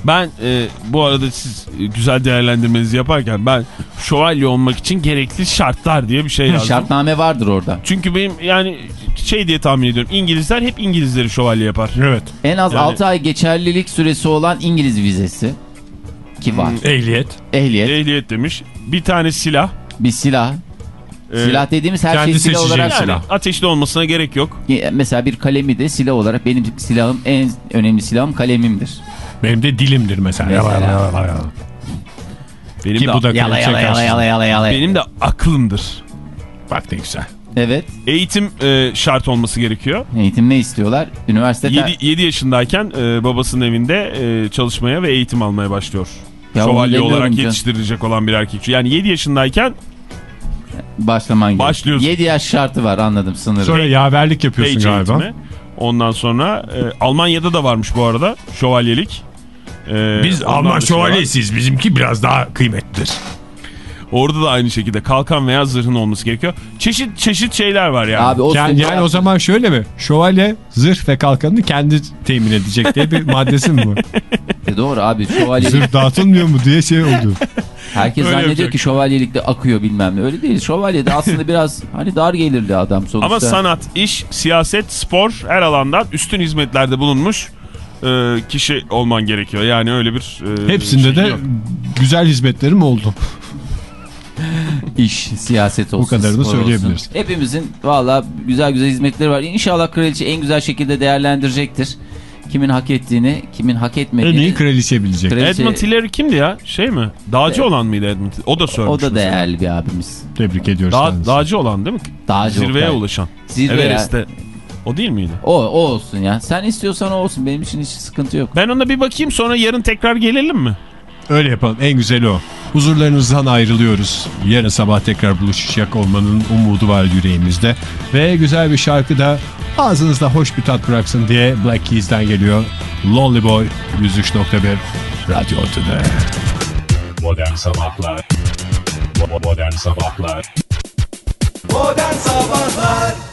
ben e, bu arada siz güzel değerlendirmenizi yaparken ben şövalye olmak için gerekli şartlar diye bir şey yazdım. Şartname vardır orada. Çünkü benim yani şey diye tahmin ediyorum. İngilizler hep İngilizleri şövalye yapar. Evet. En az Yani- 6 ay geçerlilik süresi olan İngiliz vizesi ki var. Ehliyet. Ehliyet, Ehliyet demiş. Bir tane silah. bir silah. Ee, silah dediğimiz her kendi şey silah olarak. Yani silah. ateşli olmasına gerek yok. Mesela bir kalemi de silah olarak benim silahım en önemli silahım kalemimdir. Benim de dilimdir mesela. Mesela. Yala, yala, yala. Benim Ki de bu da Yala yala yala yala yala yala. benim de aklımdır. Bak ne güzel. Evet. Eğitim e, şart olması gerekiyor. Eğitim ne istiyorlar? Üniversite 7, 7 yaşındayken e, babasının evinde e, çalışmaya ve eğitim almaya başlıyor. Ya Şövalye olarak canım. yetiştirilecek olan bir erkek. Yani 7 yaşındayken başlaman gerekiyor. Başlıyorsun. 7 yaş şartı var anladım sınırı. Sonra yaverlik yapıyorsun page galiba. eğitimi. Ondan sonra e, Almanya'da da varmış bu arada şövalyelik. E, Biz Alman var. şövalyesiyiz. Bizimki biraz daha kıymetlidir. Orada da aynı şekilde kalkan veya zırhın olması gerekiyor. Çeşit çeşit şeyler var yani. Abi o Yani, yani o zaman şöyle mi? Şövalye zırh ve kalkanını kendi temin edecek diye bir maddesi mi var? E doğru abi şövalyelik zırh dağıtılmıyor mu diye şey oldu. herkes Öyle zannediyor yapacak. ki şövalyelikte akıyor bilmem ne. Öyle değil. Şövalye de aslında biraz hani dar gelirli adam sonuçta. Ama sanat, iş, siyaset, spor her alandan üstün hizmetlerde bulunmuş e, kişi olman gerekiyor. Yani öyle bir e, Hepsinde şey de yok. güzel hizmetlerim oldu. İş, siyaset olsun. kadarını spor söyleyebiliriz. olsun. Hepimizin valla güzel güzel hizmetleri var. İnşallah kraliçe en güzel şekilde değerlendirecektir. Kimin hak ettiğini, kimin hak En etmediğini. iyi kraliçe bilecek. Kraliçe- Edmund Hillary kimdi ya? Şey mi? Dağcı olan mıydı Edmund? O da sormuş. O da mesela. değerli bir abimiz. Tebrik ediyoruz. Dağ, kendisini. dağcı olan değil mi? Dağcı Zirveye Oktay. ulaşan. Zirve ya. Everest'te. O değil miydi? O, o olsun ya. Sen istiyorsan o olsun. Benim için hiç sıkıntı yok. Ben ona bir bakayım sonra yarın tekrar gelelim mi? Öyle yapalım. En güzeli o. Huzurlarınızdan ayrılıyoruz. Yarın sabah tekrar buluşacak olmanın umudu var yüreğimizde. Ve güzel bir şarkı da ağzınızda hoş bir tat bıraksın diye Black Keys'den geliyor. Lonely Boy 103.1 Radyo Otu'da. Modern Sabahlar Modern Sabahlar Modern Sabahlar